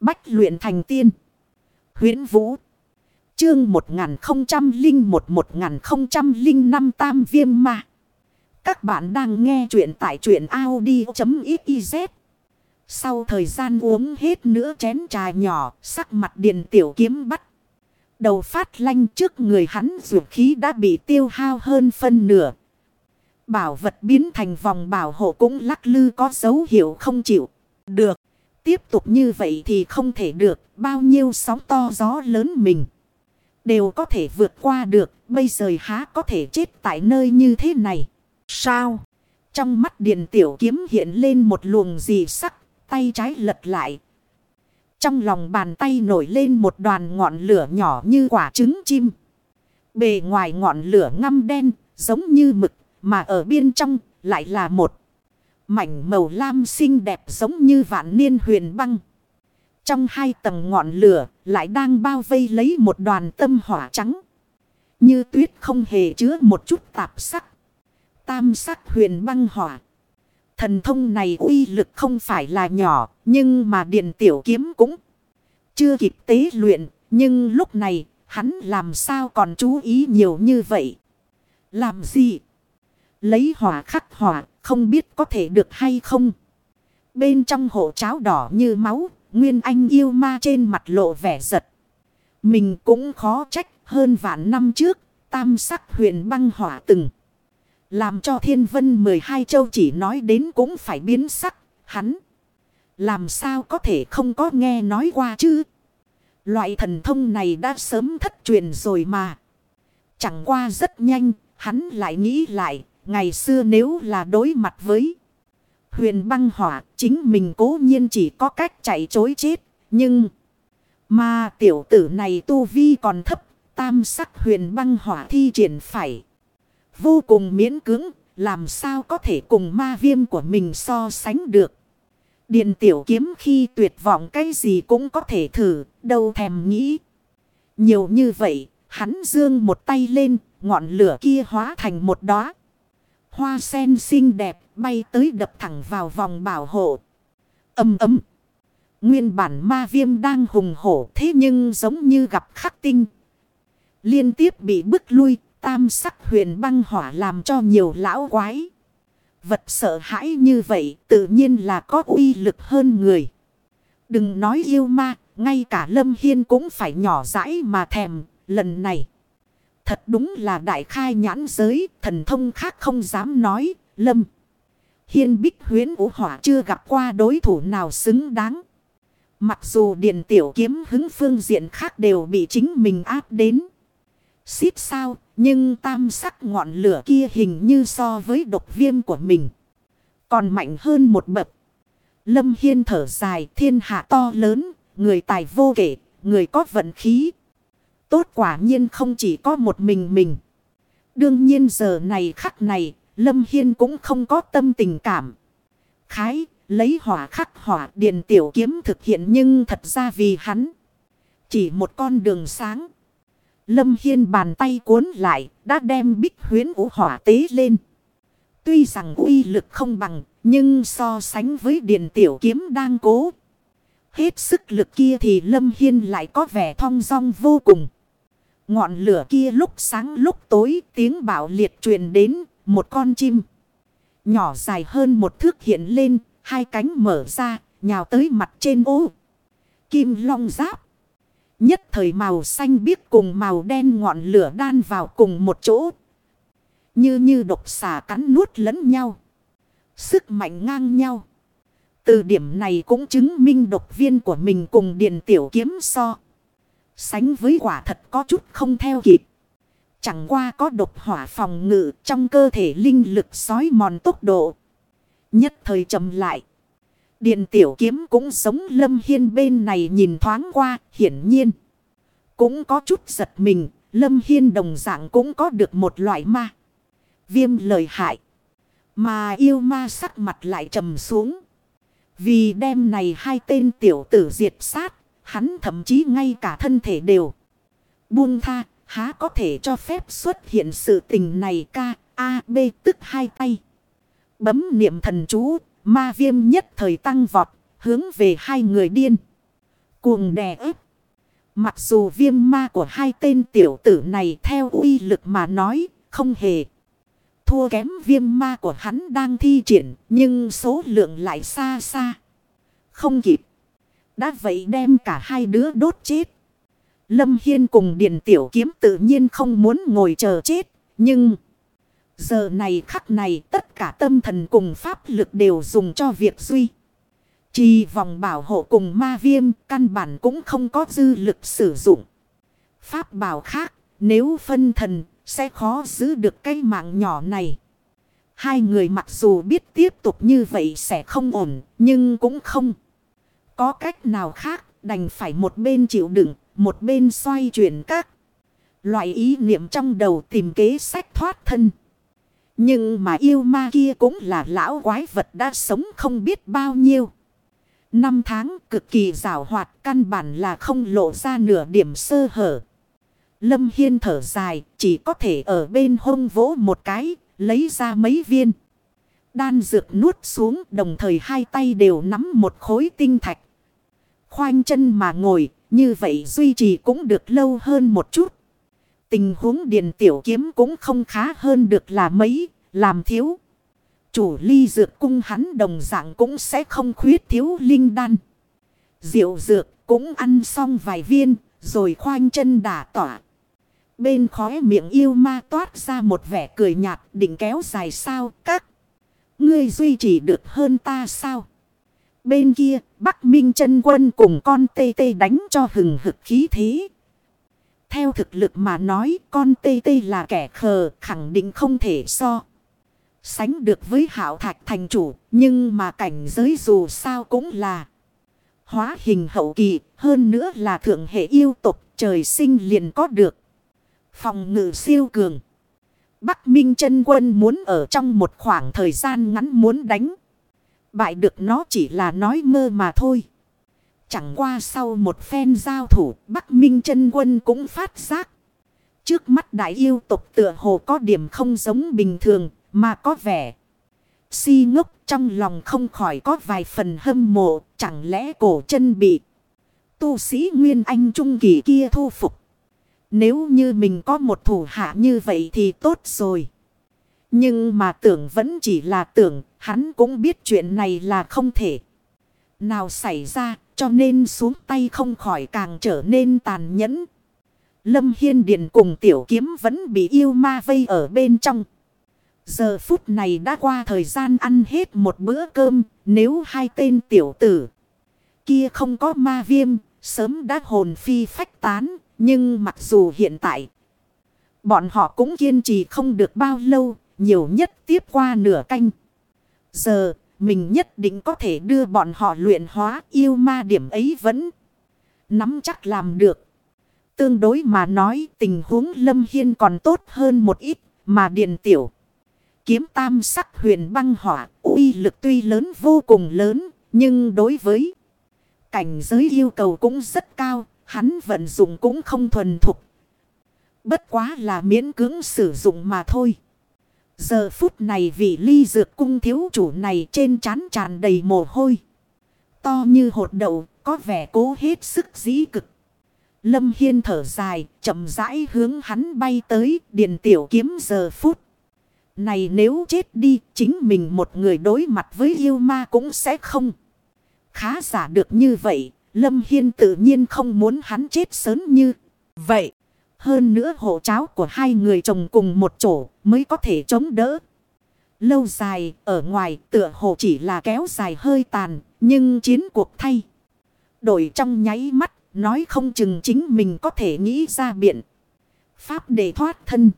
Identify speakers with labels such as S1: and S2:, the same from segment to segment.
S1: Bách luyện thành tiên. huyễn Vũ. Chương 1001-1005 Tam Viêm Ma. Các bạn đang nghe truyện tại truyện Audi.xyz. Sau thời gian uống hết nửa chén trà nhỏ, sắc mặt điện tiểu kiếm bắt. Đầu phát lanh trước người hắn dụ khí đã bị tiêu hao hơn phân nửa. Bảo vật biến thành vòng bảo hộ cũng lắc lư có dấu hiệu không chịu. Được. Tiếp tục như vậy thì không thể được. Bao nhiêu sóng to gió lớn mình. Đều có thể vượt qua được. Bây giờ há có thể chết tại nơi như thế này. Sao? Trong mắt điện tiểu kiếm hiện lên một luồng gì sắc. Tay trái lật lại. Trong lòng bàn tay nổi lên một đoàn ngọn lửa nhỏ như quả trứng chim. Bề ngoài ngọn lửa ngăm đen giống như mực, mà ở bên trong lại là một mảnh màu lam xinh đẹp giống như vạn niên huyền băng. Trong hai tầng ngọn lửa lại đang bao vây lấy một đoàn tâm hỏa trắng. Như tuyết không hề chứa một chút tạp sắc. Tam sắc huyền băng hỏa. Thần thông này uy lực không phải là nhỏ, nhưng mà điện tiểu kiếm cũng chưa kịp tế luyện. Nhưng lúc này, hắn làm sao còn chú ý nhiều như vậy? Làm gì? Lấy hỏa khắc hỏa, không biết có thể được hay không? Bên trong hộ cháo đỏ như máu, Nguyên Anh yêu ma trên mặt lộ vẻ giật. Mình cũng khó trách hơn vạn năm trước, tam sắc huyền băng hỏa từng. Làm cho thiên vân 12 châu chỉ nói đến cũng phải biến sắc, hắn. Làm sao có thể không có nghe nói qua chứ? Loại thần thông này đã sớm thất truyền rồi mà. Chẳng qua rất nhanh, hắn lại nghĩ lại, ngày xưa nếu là đối mặt với huyền băng hỏa, chính mình cố nhiên chỉ có cách chạy chối chết, nhưng mà tiểu tử này tu vi còn thấp, tam sắc huyền băng hỏa thi triển phải vô cùng miễn cưỡng, làm sao có thể cùng ma viêm của mình so sánh được. Điện tiểu kiếm khi tuyệt vọng cái gì cũng có thể thử, đâu thèm nghĩ. Nhiều như vậy, hắn dương một tay lên, ngọn lửa kia hóa thành một đóa Hoa sen xinh đẹp bay tới đập thẳng vào vòng bảo hộ. Âm ấm. Nguyên bản ma viêm đang hùng hổ thế nhưng giống như gặp khắc tinh. Liên tiếp bị bức lui, tam sắc huyền băng hỏa làm cho nhiều lão quái. Vật sợ hãi như vậy tự nhiên là có uy lực hơn người. Đừng nói yêu ma, ngay cả Lâm Hiên cũng phải nhỏ dãi mà thèm, lần này. Thật đúng là đại khai nhãn giới, thần thông khác không dám nói, Lâm. Hiên bích huyến vũ hỏa chưa gặp qua đối thủ nào xứng đáng. Mặc dù điện tiểu kiếm hứng phương diện khác đều bị chính mình áp đến. Xít sao, nhưng tam sắc ngọn lửa kia hình như so với độc viêm của mình. Còn mạnh hơn một bậc. Lâm Hiên thở dài thiên hạ to lớn, người tài vô kể, người có vận khí. Tốt quả nhiên không chỉ có một mình mình. Đương nhiên giờ này khắc này, Lâm Hiên cũng không có tâm tình cảm. Khái, lấy hỏa khắc hỏa điện tiểu kiếm thực hiện nhưng thật ra vì hắn. Chỉ một con đường sáng. Lâm Hiên bàn tay cuốn lại, đã đem bích huyến vũ hỏa tế lên. Tuy rằng uy lực không bằng, nhưng so sánh với điện tiểu kiếm đang cố. Hết sức lực kia thì Lâm Hiên lại có vẻ thong dong vô cùng. Ngọn lửa kia lúc sáng lúc tối tiếng bảo liệt truyền đến một con chim. Nhỏ dài hơn một thước hiện lên, hai cánh mở ra, nhào tới mặt trên ô. Kim long giáp. Nhất thời màu xanh biếc cùng màu đen ngọn lửa đan vào cùng một chỗ. Như như độc xà cắn nuốt lẫn nhau. Sức mạnh ngang nhau. Từ điểm này cũng chứng minh độc viên của mình cùng điện tiểu kiếm so. Sánh với quả thật có chút không theo kịp. Chẳng qua có độc hỏa phòng ngự trong cơ thể linh lực sói mòn tốc độ. Nhất thời chậm lại. Điện tiểu kiếm cũng sống lâm hiên bên này nhìn thoáng qua, hiển nhiên. Cũng có chút giật mình. Lâm hiên đồng dạng cũng có được một loại ma. Viêm lời hại. Mà yêu ma sắc mặt lại trầm xuống. Vì đêm này hai tên tiểu tử diệt sát Hắn thậm chí ngay cả thân thể đều. Buông tha, há có thể cho phép xuất hiện sự tình này ca, a, b tức hai tay. Bấm niệm thần chú, ma viêm nhất thời tăng vọt, hướng về hai người điên. Cuồng đè ép. Mặc dù viêm ma của hai tên tiểu tử này theo uy lực mà nói không hề thua kém viêm ma của hắn đang thi triển nhưng số lượng lại xa xa. Không kịp. Đã vậy đem cả hai đứa đốt chết. Lâm Hiên cùng Điền Tiểu Kiếm tự nhiên không muốn ngồi chờ chết. Nhưng giờ này khắc này tất cả tâm thần cùng pháp lực đều dùng cho việc duy. Chỉ vòng bảo hộ cùng ma viêm, căn bản cũng không có dư lực sử dụng. Pháp bảo khác, nếu phân thần, sẽ khó giữ được cái mạng nhỏ này. Hai người mặc dù biết tiếp tục như vậy sẽ không ổn, nhưng cũng không có cách nào khác, đành phải một bên chịu đựng, một bên xoay chuyển các loại ý niệm trong đầu tìm kế sách thoát thân. Nhưng mà yêu ma kia cũng là lão quái vật đã sống không biết bao nhiêu. Năm tháng cực kỳ rào hoạt, căn bản là không lộ ra nửa điểm sơ hở. Lâm Hiên thở dài, chỉ có thể ở bên hông vỗ một cái, lấy ra mấy viên. Đan dược nuốt xuống, đồng thời hai tay đều nắm một khối tinh thạch. Khoanh chân mà ngồi như vậy duy trì cũng được lâu hơn một chút. Tình huống điện tiểu kiếm cũng không khá hơn được là mấy, làm thiếu. Chủ ly dược cung hắn đồng dạng cũng sẽ không khuyết thiếu linh đan. Diệu dược cũng ăn xong vài viên, rồi khoanh chân đả tỏa. Bên khóe miệng yêu ma toát ra một vẻ cười nhạt định kéo dài sao các. Ngươi duy trì được hơn ta sao? Bên kia, Bắc Minh chân quân cùng con tê tê đánh cho hừng hực khí thế. Theo thực lực mà nói, con tê tê là kẻ khờ, khẳng định không thể so. Sánh được với hảo thạch thành chủ, nhưng mà cảnh giới dù sao cũng là hóa hình hậu kỳ, hơn nữa là thượng hệ yêu tục, trời sinh liền có được. Phòng ngự siêu cường. Bắc Minh chân quân muốn ở trong một khoảng thời gian ngắn muốn đánh. Bại được nó chỉ là nói mơ mà thôi. Chẳng qua sau một phen giao thủ, Bắc Minh chân quân cũng phát giác. Trước mắt đại yêu tục tựa hồ có điểm không giống bình thường, mà có vẻ. Si ngốc trong lòng không khỏi có vài phần hâm mộ, chẳng lẽ cổ chân bị tu sĩ Nguyên Anh Trung Kỳ kia thu phục. Nếu như mình có một thủ hạ như vậy thì tốt rồi. Nhưng mà tưởng vẫn chỉ là tưởng, hắn cũng biết chuyện này là không thể. Nào xảy ra, cho nên xuống tay không khỏi càng trở nên tàn nhẫn. Lâm Hiên Điền cùng tiểu kiếm vẫn bị yêu ma vây ở bên trong. Giờ phút này đã qua thời gian ăn hết một bữa cơm, nếu hai tên tiểu tử kia không có ma viêm, sớm đã hồn phi phách tán, nhưng mặc dù hiện tại, bọn họ cũng kiên trì không được bao lâu, nhiều nhất tiếp qua nửa canh. Giờ, mình nhất định có thể đưa bọn họ luyện hóa yêu ma điểm ấy vẫn nắm chắc làm được. Tương đối mà nói tình huống Lâm Hiên còn tốt hơn một ít mà điện tiểu. Kiếm tam sắc huyền băng hỏa uy lực tuy lớn vô cùng lớn nhưng đối với cảnh giới yêu cầu cũng rất cao Hắn vận dụng cũng không thuần thục. Bất quá là miễn cưỡng sử dụng mà thôi. Giờ phút này vị ly dược cung thiếu chủ này trên trán tràn đầy mồ hôi. To như hột đậu, có vẻ cố hết sức dĩ cực. Lâm Hiên thở dài, chậm rãi hướng hắn bay tới, điền tiểu kiếm giờ phút. Này nếu chết đi, chính mình một người đối mặt với yêu ma cũng sẽ không. Khá giả được như vậy, Lâm Hiên tự nhiên không muốn hắn chết sớm như vậy. Hơn nữa hộ cháo của hai người chồng cùng một chỗ mới có thể chống đỡ. Lâu dài ở ngoài tựa hồ chỉ là kéo dài hơi tàn. Nhưng chiến cuộc thay. Đổi trong nháy mắt. Nói không chừng chính mình có thể nghĩ ra biện. Pháp để thoát thân.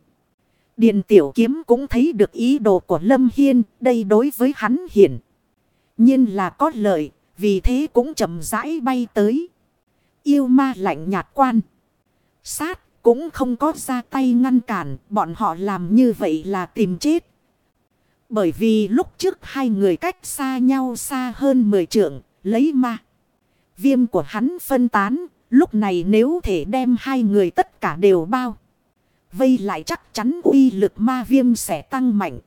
S1: Điện tiểu kiếm cũng thấy được ý đồ của Lâm Hiên. Đây đối với hắn hiển. nhiên là có lợi. Vì thế cũng chậm rãi bay tới. Yêu ma lạnh nhạt quan. Sát cũng không có ra tay ngăn cản. Bọn họ làm như vậy là tìm chết. Bởi vì lúc trước hai người cách xa nhau xa hơn 10 trượng. Lấy ma. Viêm của hắn phân tán. Lúc này nếu thể đem hai người tất cả đều bao. Vây lại chắc chắn uy lực ma viêm sẽ tăng mạnh.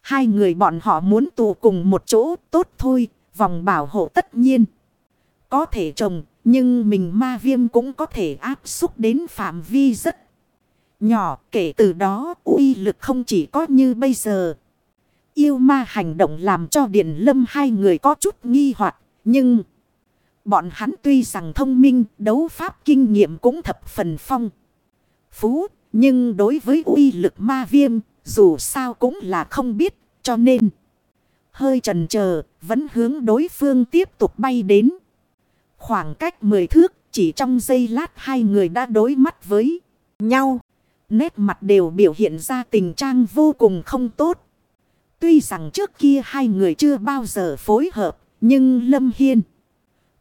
S1: Hai người bọn họ muốn tù cùng một chỗ tốt thôi, vòng bảo hộ tất nhiên. Có thể trồng, nhưng mình ma viêm cũng có thể áp xúc đến phạm vi rất nhỏ. Kể từ đó uy lực không chỉ có như bây giờ. Yêu ma hành động làm cho Điện Lâm hai người có chút nghi hoặc, Nhưng bọn hắn tuy rằng thông minh, đấu pháp kinh nghiệm cũng thập phần phong. Phú, nhưng đối với uy lực ma viêm, dù sao cũng là không biết, cho nên. Hơi trần chờ vẫn hướng đối phương tiếp tục bay đến. Khoảng cách 10 thước, chỉ trong giây lát hai người đã đối mắt với nhau. Nét mặt đều biểu hiện ra tình trạng vô cùng không tốt. Tuy rằng trước kia hai người chưa bao giờ phối hợp, nhưng Lâm Hiên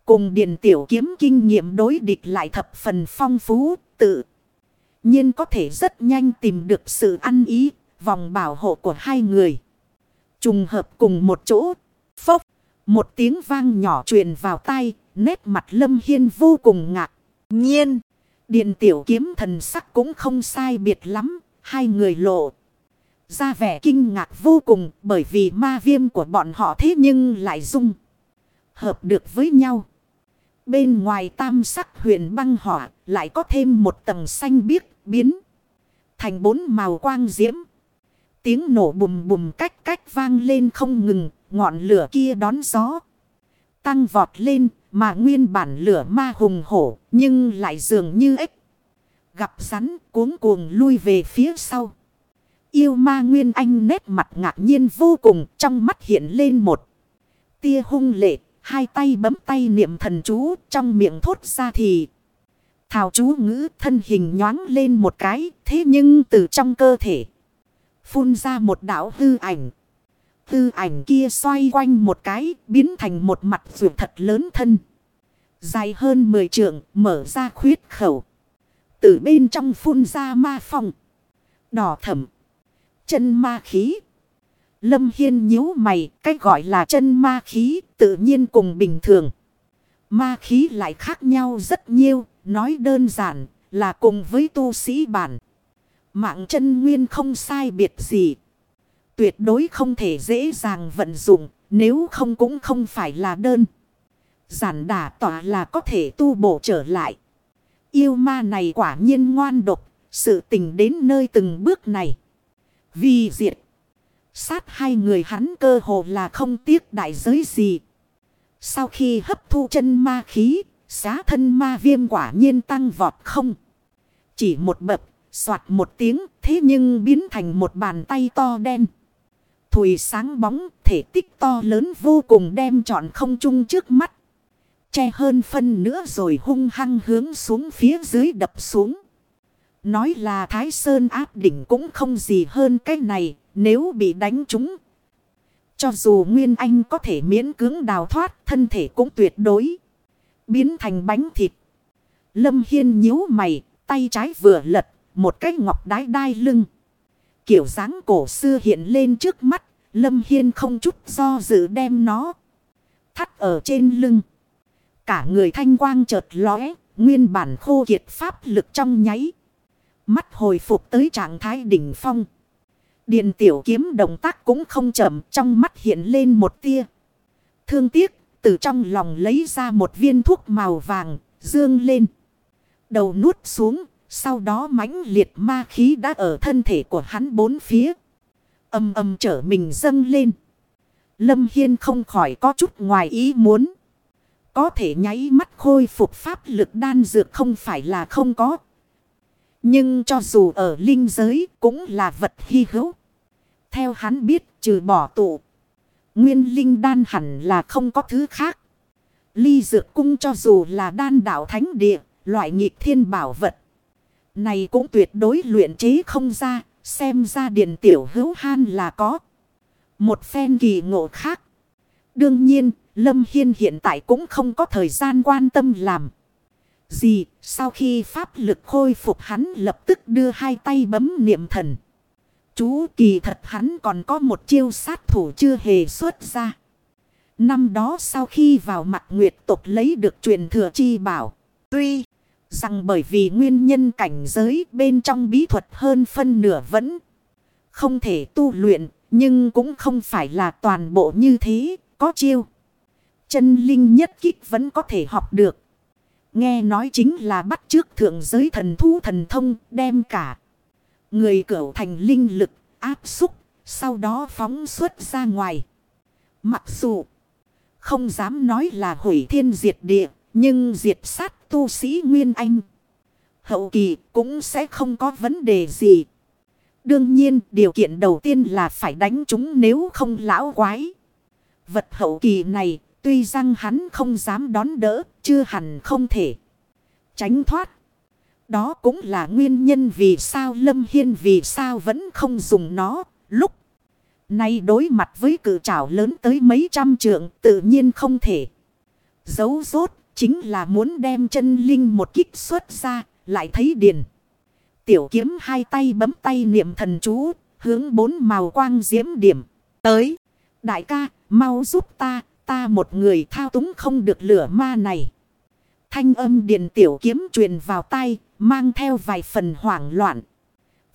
S1: cùng Điền Tiểu Kiếm kinh nghiệm đối địch lại thập phần phong phú, tự nhiên có thể rất nhanh tìm được sự ăn ý, vòng bảo hộ của hai người. Trùng hợp cùng một chỗ, phốc, một tiếng vang nhỏ truyền vào tai, nét mặt lâm hiên vô cùng ngạc nhiên. Điện tiểu kiếm thần sắc cũng không sai biệt lắm, hai người lộ. Ra vẻ kinh ngạc vô cùng bởi vì ma viêm của bọn họ thế nhưng lại dung. Hợp được với nhau. Bên ngoài tam sắc huyền băng hỏa lại có thêm một tầng xanh biếc biến. Thành bốn màu quang diễm. Tiếng nổ bùm bùm cách cách vang lên không ngừng. Ngọn lửa kia đón gió. Tăng vọt lên mà nguyên bản lửa ma hùng hổ, nhưng lại dường như ếch. Gặp rắn cuống cuồng lui về phía sau. Yêu ma nguyên anh nét mặt ngạc nhiên vô cùng trong mắt hiện lên một. Tia hung lệ, hai tay bấm tay niệm thần chú trong miệng thốt ra thì. Thảo chú ngữ thân hình nhoáng lên một cái, thế nhưng từ trong cơ thể. Phun ra một đảo hư ảnh, Tư ảnh kia xoay quanh một cái, biến thành một mặt vượt thật lớn thân. Dài hơn 10 trượng, mở ra khuyết khẩu. Từ bên trong phun ra ma phong. Đỏ thẩm. Chân ma khí. Lâm Hiên nhíu mày, cách gọi là chân ma khí, tự nhiên cùng bình thường. Ma khí lại khác nhau rất nhiều, nói đơn giản, là cùng với tu sĩ bản. Mạng chân nguyên không sai biệt gì, Tuyệt đối không thể dễ dàng vận dụng. Nếu không cũng không phải là đơn. Giản đả tỏa là có thể tu bổ trở lại. Yêu ma này quả nhiên ngoan độc. Sự tình đến nơi từng bước này. Vì diệt. Sát hai người hắn cơ hồ là không tiếc đại giới gì. Sau khi hấp thu chân ma khí. Xá thân ma viêm quả nhiên tăng vọt không. Chỉ một bậc. soạt một tiếng. Thế nhưng biến thành một bàn tay to đen thùy sáng bóng, thể tích to lớn vô cùng đem trọn không trung trước mắt. Che hơn phân nữa rồi hung hăng hướng xuống phía dưới đập xuống. Nói là Thái Sơn áp đỉnh cũng không gì hơn cái này, nếu bị đánh trúng. Cho dù Nguyên Anh có thể miễn cưỡng đào thoát, thân thể cũng tuyệt đối. Biến thành bánh thịt. Lâm Hiên nhíu mày, tay trái vừa lật, một cái ngọc đái đai lưng. Kiểu dáng cổ xưa hiện lên trước mắt. Lâm Hiên không chút do dự đem nó. Thắt ở trên lưng. Cả người thanh quang chợt lóe. Nguyên bản khô kiệt pháp lực trong nháy. Mắt hồi phục tới trạng thái đỉnh phong. Điện tiểu kiếm động tác cũng không chậm. Trong mắt hiện lên một tia. Thương tiếc. Từ trong lòng lấy ra một viên thuốc màu vàng. Dương lên. Đầu nuốt xuống. Sau đó mãnh liệt ma khí đã ở thân thể của hắn bốn phía. Âm âm trở mình dâng lên. Lâm Hiên không khỏi có chút ngoài ý muốn. Có thể nháy mắt khôi phục pháp lực đan dược không phải là không có. Nhưng cho dù ở linh giới cũng là vật hy hữu. Theo hắn biết trừ bỏ tụ. Nguyên linh đan hẳn là không có thứ khác. Ly dược cung cho dù là đan đạo thánh địa, loại nghịch thiên bảo vật. Này cũng tuyệt đối luyện chế không ra, xem ra điện tiểu hữu han là có. Một phen kỳ ngộ khác. Đương nhiên, Lâm Hiên hiện tại cũng không có thời gian quan tâm làm. Gì, sau khi pháp lực khôi phục hắn lập tức đưa hai tay bấm niệm thần. Chú kỳ thật hắn còn có một chiêu sát thủ chưa hề xuất ra. Năm đó sau khi vào mặt nguyệt tục lấy được truyền thừa chi bảo. Tuy rằng bởi vì nguyên nhân cảnh giới bên trong bí thuật hơn phân nửa vẫn không thể tu luyện, nhưng cũng không phải là toàn bộ như thế, có chiêu. Chân linh nhất kích vẫn có thể học được. Nghe nói chính là bắt trước thượng giới thần thú thần thông đem cả. Người cửu thành linh lực áp xúc. Sau đó phóng xuất ra ngoài. Mặc dù không dám nói là hủy thiên diệt địa. Nhưng diệt sát tu sĩ Nguyên Anh. Hậu kỳ cũng sẽ không có vấn đề gì. Đương nhiên, điều kiện đầu tiên là phải đánh chúng nếu không lão quái. Vật hậu kỳ này, tuy rằng hắn không dám đón đỡ, chưa hẳn không thể tránh thoát. Đó cũng là nguyên nhân vì sao Lâm Hiên vì sao vẫn không dùng nó lúc. Nay đối mặt với cử trảo lớn tới mấy trăm trượng, tự nhiên không thể. Giấu rốt chính là muốn đem chân linh một kích xuất ra lại thấy điền. Tiểu kiếm hai tay bấm tay niệm thần chú hướng bốn màu quang diễm điểm tới. Đại ca mau giúp ta ta một người thao túng không được lửa ma này. Thanh âm điện tiểu kiếm truyền vào tay, mang theo vài phần hoảng loạn.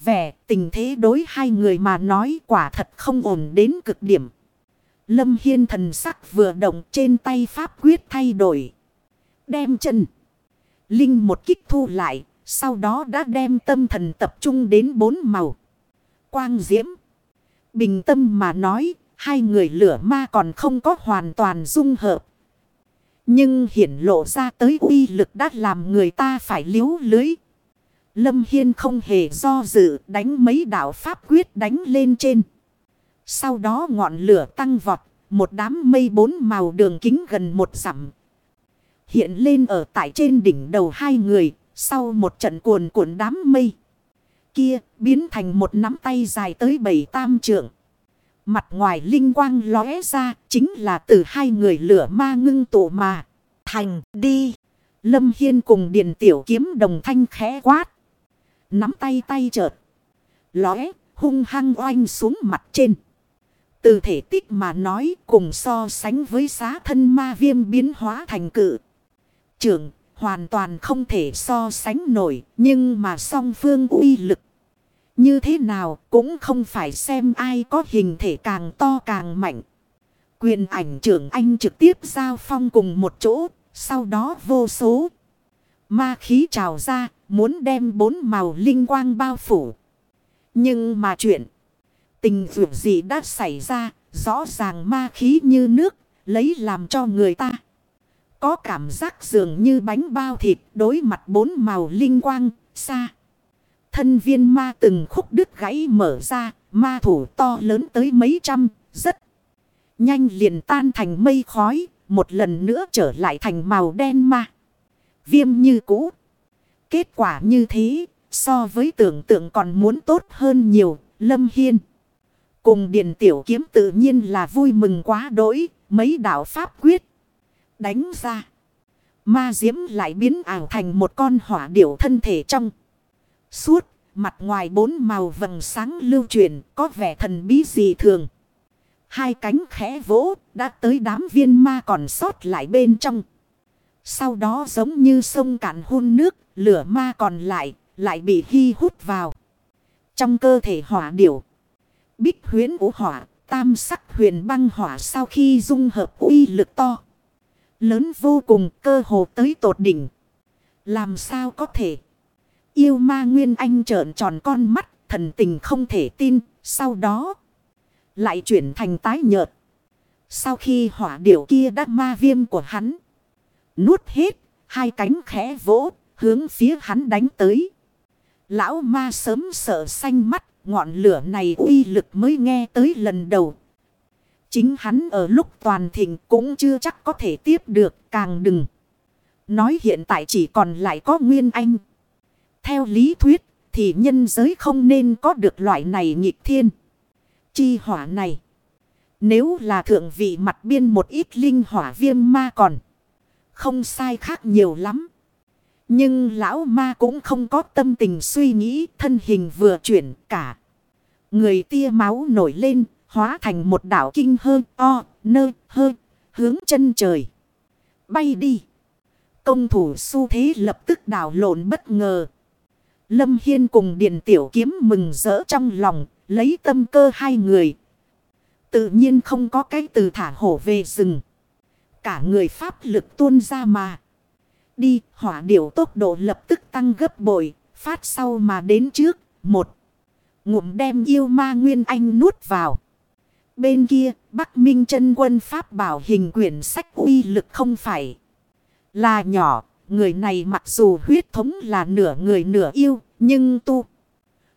S1: Vẻ tình thế đối hai người mà nói quả thật không ổn đến cực điểm. Lâm Hiên thần sắc vừa động trên tay pháp quyết thay đổi. Đem chân. Linh một kích thu lại, sau đó đã đem tâm thần tập trung đến bốn màu. Quang diễm. Bình tâm mà nói, hai người lửa ma còn không có hoàn toàn dung hợp. Nhưng hiển lộ ra tới uy lực đã làm người ta phải liếu lưới. Lâm Hiên không hề do dự đánh mấy đạo pháp quyết đánh lên trên. Sau đó ngọn lửa tăng vọt, một đám mây bốn màu đường kính gần một dặm. Hiện lên ở tại trên đỉnh đầu hai người, sau một trận cuồn cuộn đám mây. Kia biến thành một nắm tay dài tới bảy tam trượng. Mặt ngoài linh quang lóe ra chính là từ hai người lửa ma ngưng tụ mà. Thành đi. Lâm Hiên cùng Điền Tiểu Kiếm đồng thanh khẽ quát. Nắm tay tay chợt. Lóe hung hăng oanh xuống mặt trên. Từ thể tích mà nói cùng so sánh với xá thân ma viêm biến hóa thành cự. Trưởng hoàn toàn không thể so sánh nổi nhưng mà song phương uy lực. Như thế nào cũng không phải xem ai có hình thể càng to càng mạnh. Quyền ảnh trưởng anh trực tiếp giao phong cùng một chỗ, sau đó vô số. Ma khí trào ra, muốn đem bốn màu linh quang bao phủ. Nhưng mà chuyện, tình vượt gì đã xảy ra, rõ ràng ma khí như nước, lấy làm cho người ta. Có cảm giác dường như bánh bao thịt đối mặt bốn màu linh quang, xa. Thân viên ma từng khúc đứt gãy mở ra, ma thủ to lớn tới mấy trăm, rất nhanh liền tan thành mây khói, một lần nữa trở lại thành màu đen ma. Viêm như cũ. Kết quả như thế, so với tưởng tượng còn muốn tốt hơn nhiều, Lâm Hiên. Cùng Điện Tiểu Kiếm tự nhiên là vui mừng quá đỗi, mấy đạo pháp quyết. Đánh ra. Ma diễm lại biến ảo thành một con hỏa điểu thân thể trong. Suốt, mặt ngoài bốn màu vầng sáng lưu truyền, có vẻ thần bí dị thường. Hai cánh khẽ vỗ, đã tới đám viên ma còn sót lại bên trong. Sau đó giống như sông cạn hôn nước, lửa ma còn lại, lại bị hy hút vào. Trong cơ thể hỏa điểu. Bích huyến của hỏa, tam sắc huyền băng hỏa sau khi dung hợp uy lực to. Lớn vô cùng cơ hồ tới tột đỉnh. Làm sao có thể? Yêu ma Nguyên Anh trợn tròn con mắt, thần tình không thể tin, sau đó lại chuyển thành tái nhợt. Sau khi hỏa điểu kia đã ma viêm của hắn nuốt hết, hai cánh khẽ vỗ, hướng phía hắn đánh tới. Lão ma sớm sợ xanh mắt, ngọn lửa này uy lực mới nghe tới lần đầu. Chính hắn ở lúc toàn thịnh cũng chưa chắc có thể tiếp được, càng đừng. Nói hiện tại chỉ còn lại có Nguyên Anh. Theo lý thuyết thì nhân giới không nên có được loại này nghịch thiên. Chi hỏa này. Nếu là thượng vị mặt biên một ít linh hỏa viêm ma còn. Không sai khác nhiều lắm. Nhưng lão ma cũng không có tâm tình suy nghĩ thân hình vừa chuyển cả. Người tia máu nổi lên, hóa thành một đảo kinh hơ o, nơ, hơ, hướng chân trời. Bay đi. Công thủ su thế lập tức đảo lộn bất ngờ. Lâm Hiên cùng Điền Tiểu Kiếm mừng rỡ trong lòng, lấy tâm cơ hai người. Tự nhiên không có cái từ thả hổ về rừng. Cả người pháp lực tuôn ra mà. đi, hỏa điểu tốc độ lập tức tăng gấp bội, phát sau mà đến trước, một. Ngụm đem yêu ma nguyên anh nuốt vào. Bên kia, Bắc Minh chân quân Pháp bảo hình quyển sách uy lực không phải là nhỏ. Người này mặc dù huyết thống là nửa người nửa yêu, nhưng tu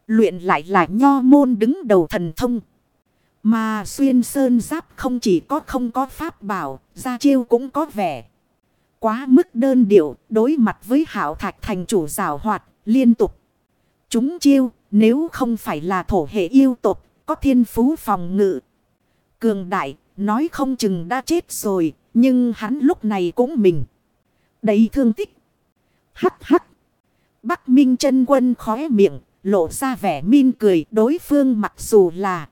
S1: luyện lại là nho môn đứng đầu thần thông. Mà xuyên sơn giáp không chỉ có không có pháp bảo, ra chiêu cũng có vẻ. Quá mức đơn điệu, đối mặt với hảo thạch thành chủ rào hoạt, liên tục. Chúng chiêu, nếu không phải là thổ hệ yêu tục, có thiên phú phòng ngự. Cường đại, nói không chừng đã chết rồi, nhưng hắn lúc này cũng mình. Đầy thương tích. Hắc hắc. Bắc Minh chân quân khóe miệng, lộ ra vẻ min cười đối phương mặc dù là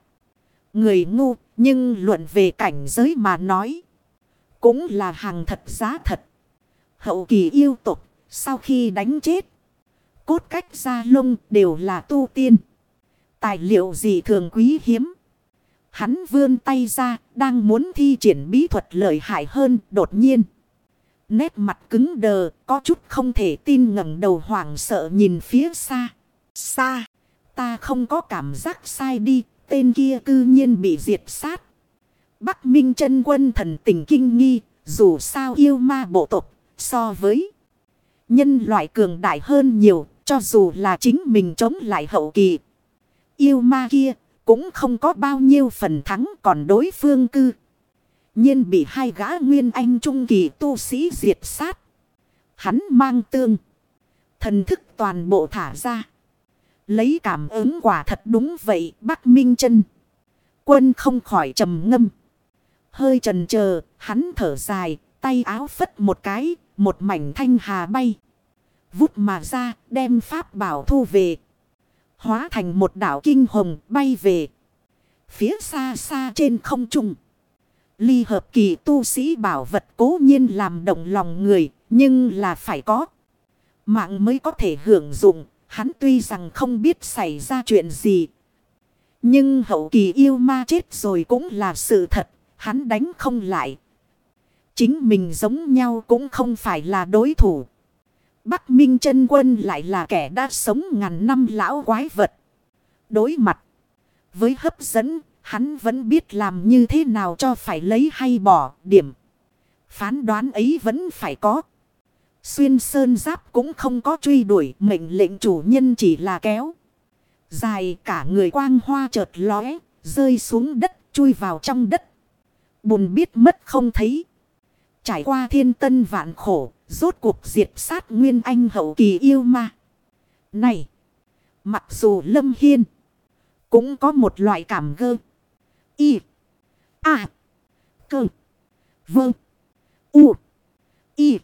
S1: người ngu, nhưng luận về cảnh giới mà nói. Cũng là hàng thật giá thật. Hậu kỳ yêu tục, sau khi đánh chết. Cốt cách ra lông đều là tu tiên. Tài liệu gì thường quý hiếm. Hắn vươn tay ra, đang muốn thi triển bí thuật lợi hại hơn đột nhiên. Nét mặt cứng đờ, có chút không thể tin ngẩng đầu hoảng sợ nhìn phía xa. Xa, ta không có cảm giác sai đi, tên kia cư nhiên bị diệt sát. Bắc Minh chân quân thần tình kinh nghi, dù sao yêu ma bộ tộc, so với nhân loại cường đại hơn nhiều, cho dù là chính mình chống lại hậu kỳ. Yêu ma kia cũng không có bao nhiêu phần thắng còn đối phương cư. nhiên bị hai gã nguyên anh trung kỳ tu sĩ diệt sát. Hắn mang tương. Thần thức toàn bộ thả ra. Lấy cảm ứng quả thật đúng vậy Bắc Minh chân Quân không khỏi trầm ngâm. Hơi trần chờ hắn thở dài, tay áo phất một cái, một mảnh thanh hà bay. Vút mà ra, đem pháp bảo thu về. Hóa thành một đảo kinh hồng bay về. Phía xa xa trên không trung. Ly hợp kỳ tu sĩ bảo vật cố nhiên làm động lòng người, nhưng là phải có. Mạng mới có thể hưởng dụng, hắn tuy rằng không biết xảy ra chuyện gì. Nhưng hậu kỳ yêu ma chết rồi cũng là sự thật, hắn đánh không lại. Chính mình giống nhau cũng không phải là đối thủ. Bắc Minh chân quân lại là kẻ đã sống ngàn năm lão quái vật. Đối mặt với hấp dẫn, hắn vẫn biết làm như thế nào cho phải lấy hay bỏ điểm. Phán đoán ấy vẫn phải có. Xuyên sơn giáp cũng không có truy đuổi mệnh lệnh chủ nhân chỉ là kéo. Dài cả người quang hoa chợt lóe, rơi xuống đất, chui vào trong đất. Bùn biết mất không thấy. Trải qua thiên tân vạn khổ, rốt cuộc diệt sát nguyên anh hậu kỳ yêu ma. Này! Mặc dù lâm hiên, cũng có một loại cảm gơ. Y. A. Cơ. Vơ. U. Y.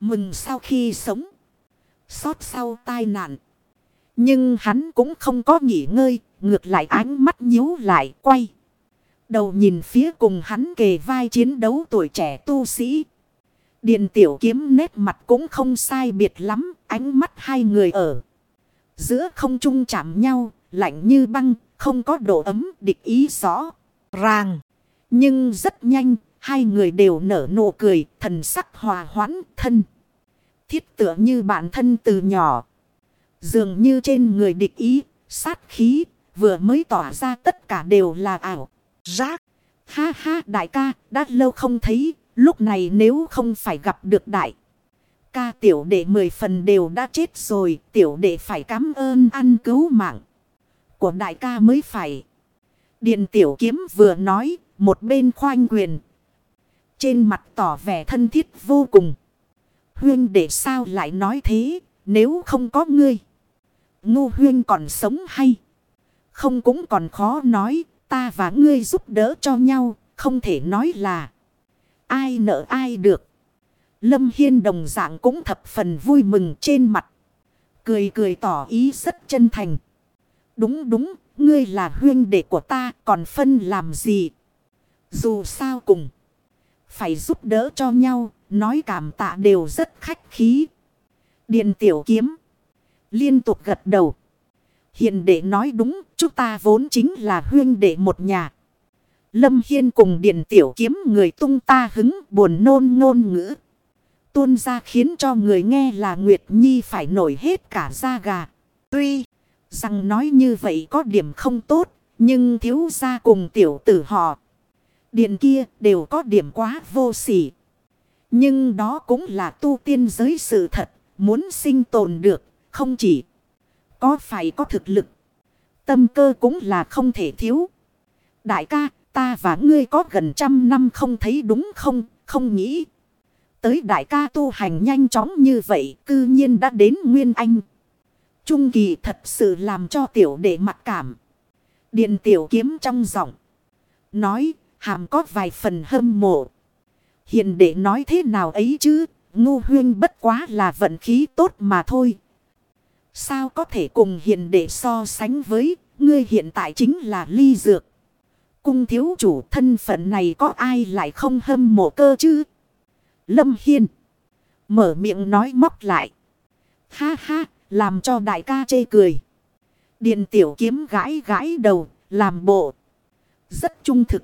S1: Mừng sau khi sống. Xót sau tai nạn. Nhưng hắn cũng không có nghỉ ngơi. Ngược lại ánh mắt nhíu lại quay. Đầu nhìn phía cùng hắn kề vai chiến đấu tuổi trẻ tu sĩ. Điện tiểu kiếm nét mặt cũng không sai biệt lắm. Ánh mắt hai người ở. Giữa không trung chạm nhau. Lạnh như băng. Không có độ ấm, địch ý rõ. Ràng. Nhưng rất nhanh. Hai người đều nở nụ cười. Thần sắc hòa hoãn, thân. Thiết tựa như bản thân từ nhỏ. Dường như trên người địch ý. Sát khí. Vừa mới tỏa ra tất cả đều là ảo. Rác. Ha ha, đại ca. Đã lâu không thấy. Lúc này nếu không phải gặp được đại. Ca, tiểu đệ mười phần đều đã chết rồi. Tiểu đệ phải cảm ơn ăn cứu mạng. Của đại ca mới phải. Điện tiểu kiếm vừa nói. Một bên khoanh quyền. Trên mặt tỏ vẻ thân thiết vô cùng. Huyên để sao lại nói thế. Nếu không có ngươi. Ngu huyên còn sống hay. Không cũng còn khó nói. Ta và ngươi giúp đỡ cho nhau. Không thể nói là. Ai nợ ai được. Lâm Hiên đồng dạng cũng thập phần vui mừng trên mặt. Cười cười tỏ ý rất chân thành. Đúng đúng, ngươi là huyên đệ của ta còn phân làm gì? Dù sao cùng. Phải giúp đỡ cho nhau, nói cảm tạ đều rất khách khí. Điện tiểu kiếm. Liên tục gật đầu. Hiện đệ nói đúng, chúng ta vốn chính là huyên đệ một nhà. Lâm Hiên cùng điện tiểu kiếm người tung ta hứng buồn nôn ngôn ngữ. Tuôn ra khiến cho người nghe là Nguyệt Nhi phải nổi hết cả da gà. Tuy rằng nói như vậy có điểm không tốt. Nhưng thiếu gia cùng tiểu tử họ. Điện kia đều có điểm quá vô sỉ. Nhưng đó cũng là tu tiên giới sự thật. Muốn sinh tồn được. Không chỉ có phải có thực lực. Tâm cơ cũng là không thể thiếu. Đại ca, ta và ngươi có gần trăm năm không thấy đúng không? Không nghĩ. Tới đại ca tu hành nhanh chóng như vậy, cư nhiên đã đến Nguyên Anh. Trung kỳ thật sự làm cho tiểu đệ mặt cảm. Điện tiểu kiếm trong giọng. Nói, hàm có vài phần hâm mộ. Hiện đệ nói thế nào ấy chứ, ngu huyên bất quá là vận khí tốt mà thôi. Sao có thể cùng hiện để so sánh với, ngươi hiện tại chính là ly dược. Cung thiếu chủ thân phận này có ai lại không hâm mộ cơ chứ? Lâm Hiên. Mở miệng nói móc lại. Ha ha, làm cho đại ca chê cười. Điện tiểu kiếm gãi gãi đầu, làm bộ. Rất trung thực.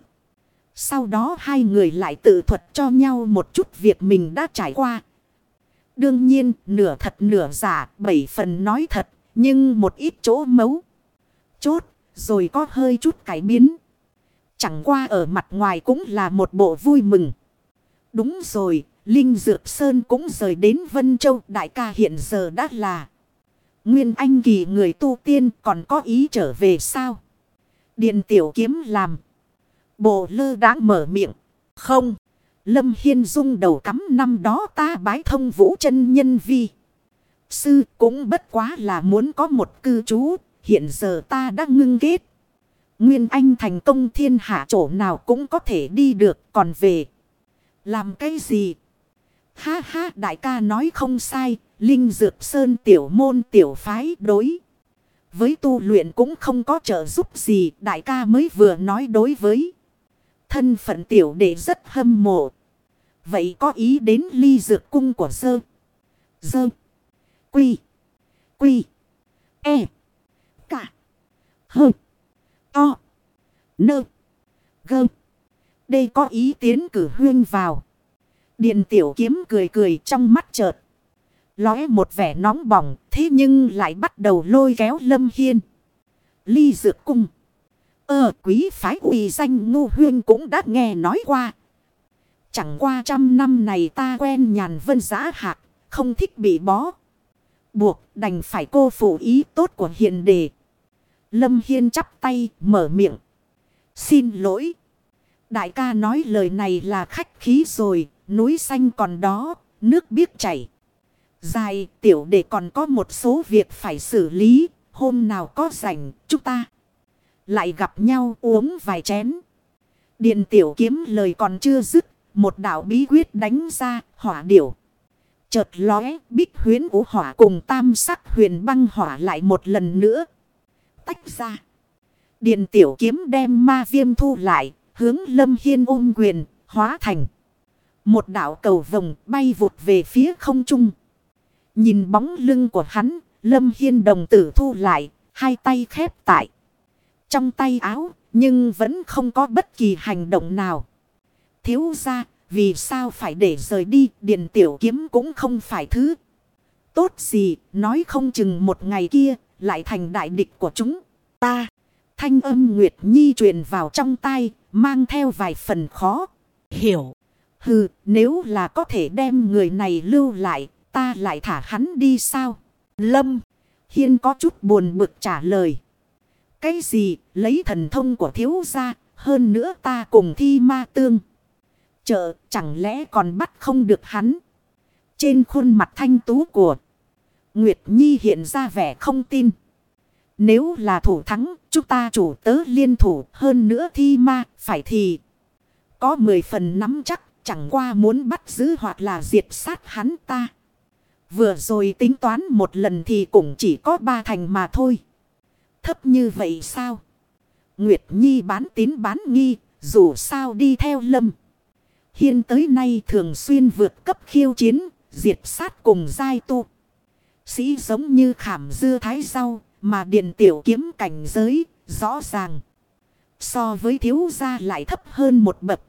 S1: Sau đó hai người lại tự thuật cho nhau một chút việc mình đã trải qua. Đương nhiên, nửa thật nửa giả, bảy phần nói thật, nhưng một ít chỗ mấu. Chốt, rồi có hơi chút cải biến. Chẳng qua ở mặt ngoài cũng là một bộ vui mừng. Đúng rồi, Linh Dược Sơn cũng rời đến Vân Châu đại ca hiện giờ đã là. Nguyên Anh kỳ người tu tiên còn có ý trở về sao? Điện tiểu kiếm làm. Bộ lơ đã mở miệng. Không. Lâm Hiên dung đầu cắm năm đó ta bái thông vũ chân nhân vi. Sư cũng bất quá là muốn có một cư trú. Hiện giờ ta đã ngưng kết. Nguyên Anh thành công thiên hạ chỗ nào cũng có thể đi được, còn về. Làm cái gì? Ha ha, đại ca nói không sai. Linh Dược Sơn tiểu môn tiểu phái đối. Với tu luyện cũng không có trợ giúp gì. Đại ca mới vừa nói đối với. Thân phận tiểu đệ rất hâm mộ. Vậy có ý đến ly dược cung của sơ. Sơ. Quy. Quy. E. Cả. Hơ. To. Nơ. Gơ. Đây có ý tiến cử huyên vào. Điện tiểu kiếm cười cười trong mắt chợt. Lóe một vẻ nóng bỏng, thế nhưng lại bắt đầu lôi kéo lâm hiên. Ly dược cung. Ờ quý phái uy danh ngu huyên cũng đã nghe nói qua. Chẳng qua trăm năm này ta quen nhàn vân giã hạc, không thích bị bó. Buộc đành phải cô phụ ý tốt của hiện đề. Lâm Hiên chắp tay mở miệng. Xin lỗi. Đại ca nói lời này là khách khí rồi, núi xanh còn đó, nước biết chảy. Dài tiểu đệ còn có một số việc phải xử lý, hôm nào có rảnh chúng ta lại gặp nhau uống vài chén. Điện tiểu kiếm lời còn chưa dứt, một đạo bí quyết đánh ra hỏa điểu. Chợt lóe bích huyến của hỏa cùng tam sắc huyền băng hỏa lại một lần nữa. Tách ra. Điện tiểu kiếm đem ma viêm thu lại, hướng lâm hiên ôm quyền, hóa thành. Một đạo cầu vồng bay vụt về phía không trung. Nhìn bóng lưng của hắn, lâm hiên đồng tử thu lại, hai tay khép tại. Trong tay áo, nhưng vẫn không có bất kỳ hành động nào. Thiếu ra, vì sao phải để rời đi, điện tiểu kiếm cũng không phải thứ. Tốt gì, nói không chừng một ngày kia, lại thành đại địch của chúng ta. Thanh âm Nguyệt Nhi truyền vào trong tay, mang theo vài phần khó. Hiểu. Hừ, nếu là có thể đem người này lưu lại, ta lại thả hắn đi sao? Lâm. Hiên có chút buồn bực trả lời. Cái gì, lấy thần thông của thiếu gia, hơn nữa ta cùng thi ma tương trợ chẳng lẽ còn bắt không được hắn? Trên khuôn mặt thanh tú của Nguyệt Nhi hiện ra vẻ không tin. Nếu là thủ thắng, chúng ta chủ tớ liên thủ hơn nữa thi ma, phải thì có mười phần nắm chắc, chẳng qua muốn bắt giữ hoặc là diệt sát hắn ta. Vừa rồi tính toán một lần thì cũng chỉ có ba thành mà thôi. Thấp như vậy sao? Nguyệt Nhi bán tín bán nghi, dù sao đi theo lâm. Hiên tới nay thường xuyên vượt cấp khiêu chiến, diệt sát cùng giai tu. Sĩ giống như khảm dưa thái rau, mà điện tiểu kiếm cảnh giới, rõ ràng. So với thiếu gia lại thấp hơn một bậc.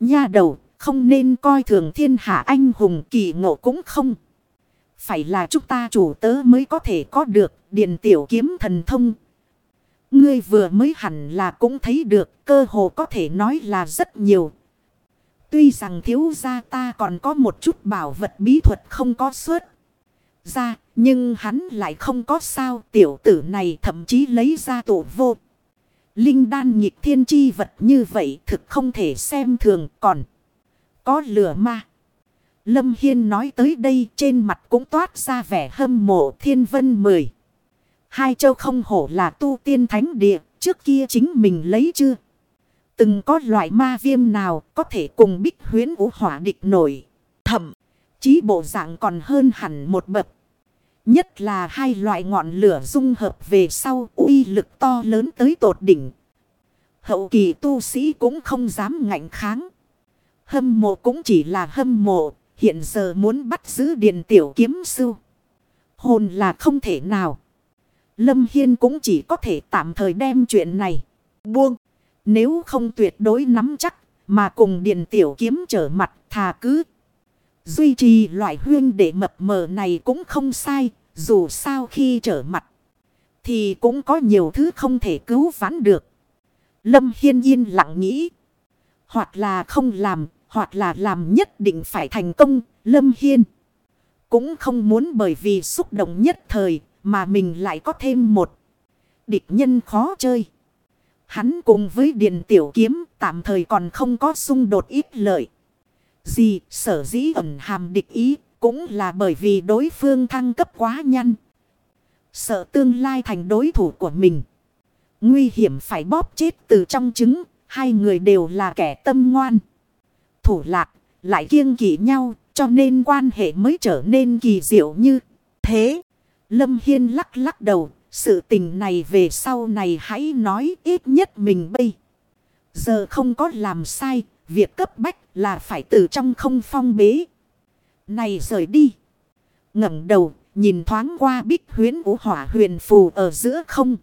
S1: Nha đầu, không nên coi thường thiên hạ anh hùng kỳ ngộ cũng không. Phải là chúng ta chủ tớ mới có thể có được điện tiểu kiếm thần thông. Ngươi vừa mới hẳn là cũng thấy được cơ hồ có thể nói là rất nhiều. Tuy rằng thiếu gia ta còn có một chút bảo vật bí thuật không có suốt ra, nhưng hắn lại không có sao tiểu tử này thậm chí lấy ra tổ vô. Linh đan nhịp thiên chi vật như vậy thực không thể xem thường còn. Có lửa ma. Lâm Hiên nói tới đây trên mặt cũng toát ra vẻ hâm mộ thiên vân mười. Hai châu không hổ là tu tiên thánh địa, trước kia chính mình lấy chưa? Từng có loại ma viêm nào có thể cùng bích huyến vũ hỏa địch nổi. Thậm chí bộ dạng còn hơn hẳn một bậc. Nhất là hai loại ngọn lửa dung hợp về sau uy lực to lớn tới tột đỉnh. Hậu kỳ tu sĩ cũng không dám ngạnh kháng. Hâm mộ cũng chỉ là hâm mộ, hiện giờ muốn bắt giữ điện tiểu kiếm sư. Hồn là không thể nào. Lâm Hiên cũng chỉ có thể tạm thời đem chuyện này buông. Nếu không tuyệt đối nắm chắc mà cùng điện tiểu kiếm trở mặt thà cứ. Duy trì loại huyên để mập mờ này cũng không sai, dù sao khi trở mặt. Thì cũng có nhiều thứ không thể cứu vãn được. Lâm Hiên yên lặng nghĩ. Hoặc là không làm, hoặc là làm nhất định phải thành công. Lâm Hiên cũng không muốn bởi vì xúc động nhất thời mà mình lại có thêm một địch nhân khó chơi. Hắn cùng với Điền Tiểu Kiếm tạm thời còn không có xung đột ít lợi. Gì, sở dĩ ẩn hàm địch ý cũng là bởi vì đối phương thăng cấp quá nhanh. Sợ tương lai thành đối thủ của mình. Nguy hiểm phải bóp chết từ trong trứng. Hai người đều là kẻ tâm ngoan. Thủ lạc, lại kiêng kỵ nhau. Cho nên quan hệ mới trở nên kỳ diệu như thế. Lâm Hiên lắc lắc đầu. Sự tình này về sau này hãy nói ít nhất mình bây. Giờ không có làm sai. Việc cấp bách là phải từ trong không phong bế. Này rời đi. ngẩng đầu, nhìn thoáng qua bích huyến vũ hỏa huyền phù ở giữa không.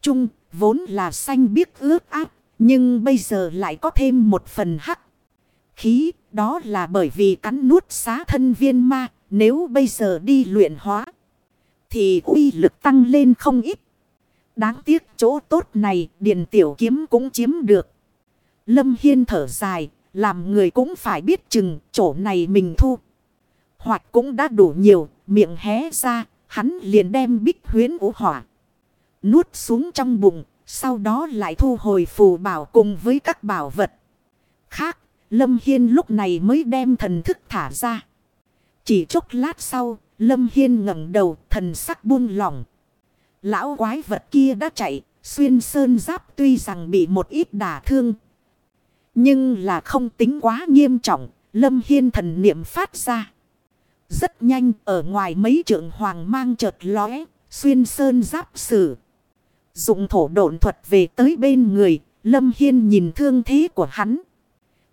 S1: Trung, vốn là xanh biếc ướt áp, nhưng bây giờ lại có thêm một phần hắc. Khí, đó là bởi vì cắn nuốt xá thân viên ma, nếu bây giờ đi luyện hóa. Thì uy lực tăng lên không ít. Đáng tiếc chỗ tốt này, Điền Tiểu Kiếm cũng chiếm được. Lâm Hiên thở dài, làm người cũng phải biết chừng chỗ này mình thu hoặc cũng đã đủ nhiều, miệng hé ra, hắn liền đem bích huyến ủ hỏa. Nuốt xuống trong bụng, sau đó lại thu hồi phù bảo cùng với các bảo vật. Khác, Lâm Hiên lúc này mới đem thần thức thả ra. Chỉ chốc lát sau, Lâm Hiên ngẩng đầu, thần sắc buông lỏng. Lão quái vật kia đã chạy, xuyên sơn giáp tuy rằng bị một ít đả thương. Nhưng là không tính quá nghiêm trọng, Lâm Hiên thần niệm phát ra. Rất nhanh ở ngoài mấy trượng hoàng mang chợt lóe, xuyên sơn giáp sử. Dụng thổ độn thuật về tới bên người, Lâm Hiên nhìn thương thế của hắn.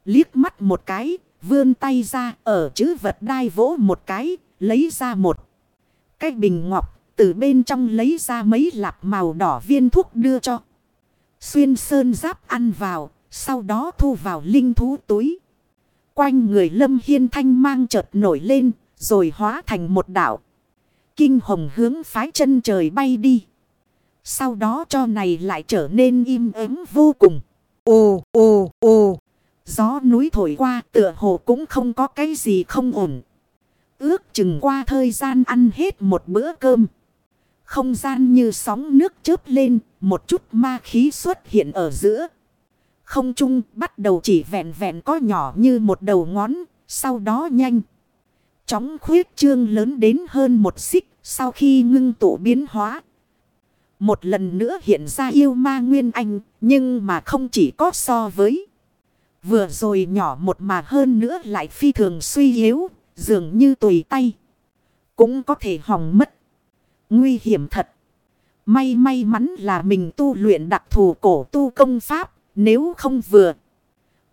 S1: Liếc mắt một cái, vươn tay ra ở chữ vật đai vỗ một cái, lấy ra một cái bình ngọc, từ bên trong lấy ra mấy lạp màu đỏ viên thuốc đưa cho. Xuyên sơn giáp ăn vào, sau đó thu vào linh thú túi. Quanh người Lâm Hiên thanh mang chợt nổi lên, rồi hóa thành một đảo. Kinh hồng hướng phái chân trời bay đi. Sau đó cho này lại trở nên im ắng vô cùng. Ồ, ồ, ồ. Gió núi thổi qua tựa hồ cũng không có cái gì không ổn. Ước chừng qua thời gian ăn hết một bữa cơm. Không gian như sóng nước chớp lên, một chút ma khí xuất hiện ở giữa. Không trung bắt đầu chỉ vẹn vẹn có nhỏ như một đầu ngón, sau đó nhanh. Chóng khuyết trương lớn đến hơn một xích sau khi ngưng tụ biến hóa. Một lần nữa hiện ra yêu ma nguyên anh nhưng mà không chỉ có so với. Vừa rồi nhỏ một mà hơn nữa lại phi thường suy yếu dường như tùy tay. Cũng có thể hỏng mất. Nguy hiểm thật. May may mắn là mình tu luyện đặc thù cổ tu công pháp nếu không vừa.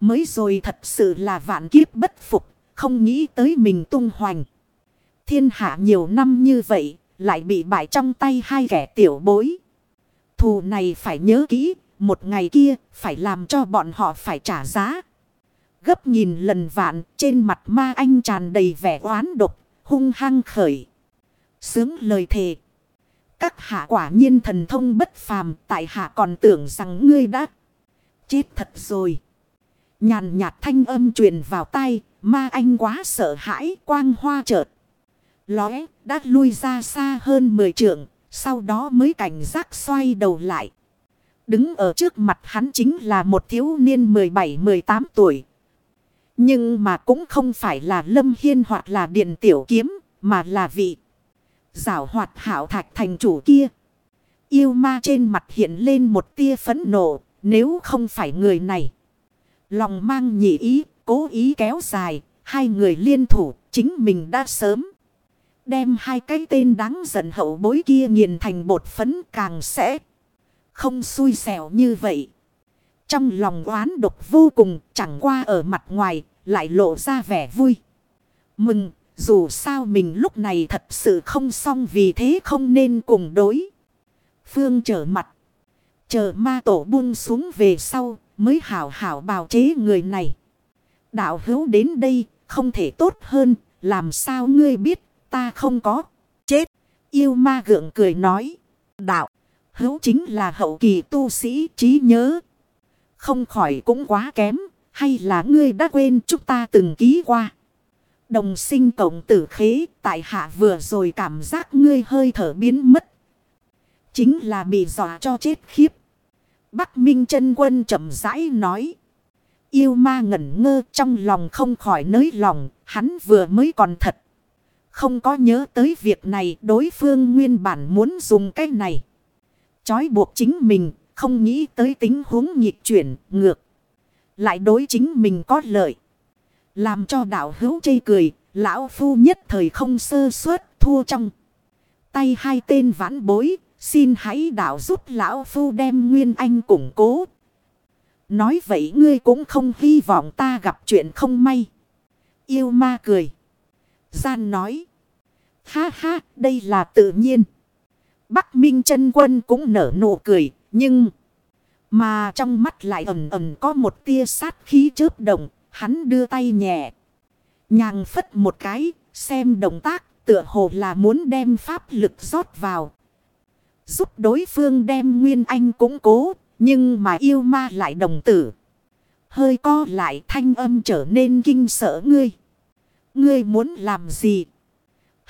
S1: Mới rồi thật sự là vạn kiếp bất phục không nghĩ tới mình tung hoành. Thiên hạ nhiều năm như vậy, lại bị bại trong tay hai kẻ tiểu bối. Thù này phải nhớ kỹ, một ngày kia phải làm cho bọn họ phải trả giá. Gấp nhìn lần vạn trên mặt ma anh tràn đầy vẻ oán độc, hung hăng khởi. Sướng lời thề. Các hạ quả nhiên thần thông bất phàm, tại hạ còn tưởng rằng ngươi đã chết thật rồi. Nhàn nhạt thanh âm truyền vào tay ma anh quá sợ hãi, quang hoa chợt. Lóe, đã lui ra xa hơn 10 trượng, sau đó mới cảnh giác xoay đầu lại. Đứng ở trước mặt hắn chính là một thiếu niên 17-18 tuổi. Nhưng mà cũng không phải là Lâm Hiên hoặc là Điện Tiểu Kiếm, mà là vị giảo hoạt hảo thạch thành chủ kia. Yêu ma trên mặt hiện lên một tia phấn nộ, nếu không phải người này. Lòng mang nhị ý, cố ý kéo dài, hai người liên thủ, chính mình đã sớm. Đem hai cái tên đáng giận hậu bối kia nghiền thành bột phấn càng sẽ không xui xẻo như vậy. Trong lòng oán độc vô cùng, chẳng qua ở mặt ngoài, lại lộ ra vẻ vui. Mừng, dù sao mình lúc này thật sự không xong vì thế không nên cùng đối. Phương trở mặt. Chờ ma tổ buông xuống về sau, mới hảo hảo bào chế người này. Đạo hữu đến đây, không thể tốt hơn. Làm sao ngươi biết, ta không có chết. Yêu ma gượng cười nói. Đạo hữu chính là hậu kỳ tu sĩ trí nhớ. Không khỏi cũng quá kém. Hay là ngươi đã quên chúng ta từng ký qua. Đồng sinh cộng tử khế, tại hạ vừa rồi cảm giác ngươi hơi thở biến mất. Chính là bị dọa cho chết khiếp. Bắc Minh chân quân chậm rãi nói. Yêu ma ngẩn ngơ trong lòng không khỏi nới lòng. Hắn vừa mới còn thật. Không có nhớ tới việc này, đối phương nguyên bản muốn dùng cái này. Chói buộc chính mình không nghĩ tới tính huống nghịch chuyển ngược. Lại đối chính mình có lợi. Làm cho đạo hữu chây cười, lão phu nhất thời không sơ suất thua trong. Tay hai tên vãn bối, xin hãy đạo giúp lão phu đem nguyên anh củng cố. Nói vậy ngươi cũng không hy vọng ta gặp chuyện không may. Yêu ma cười. Gian nói. Ha ha, đây là tự nhiên. Bắc Minh chân Quân cũng nở nụ cười, nhưng... Mà trong mắt lại ẩm ẩm có một tia sát khí chớp động, hắn đưa tay nhẹ. Nhàng phất một cái, xem động tác, tựa hồ là muốn đem pháp lực rót vào. Giúp đối phương đem Nguyên Anh củng cố, nhưng mà yêu ma lại đồng tử. Hơi co lại thanh âm trở nên kinh sợ ngươi. Ngươi muốn làm gì?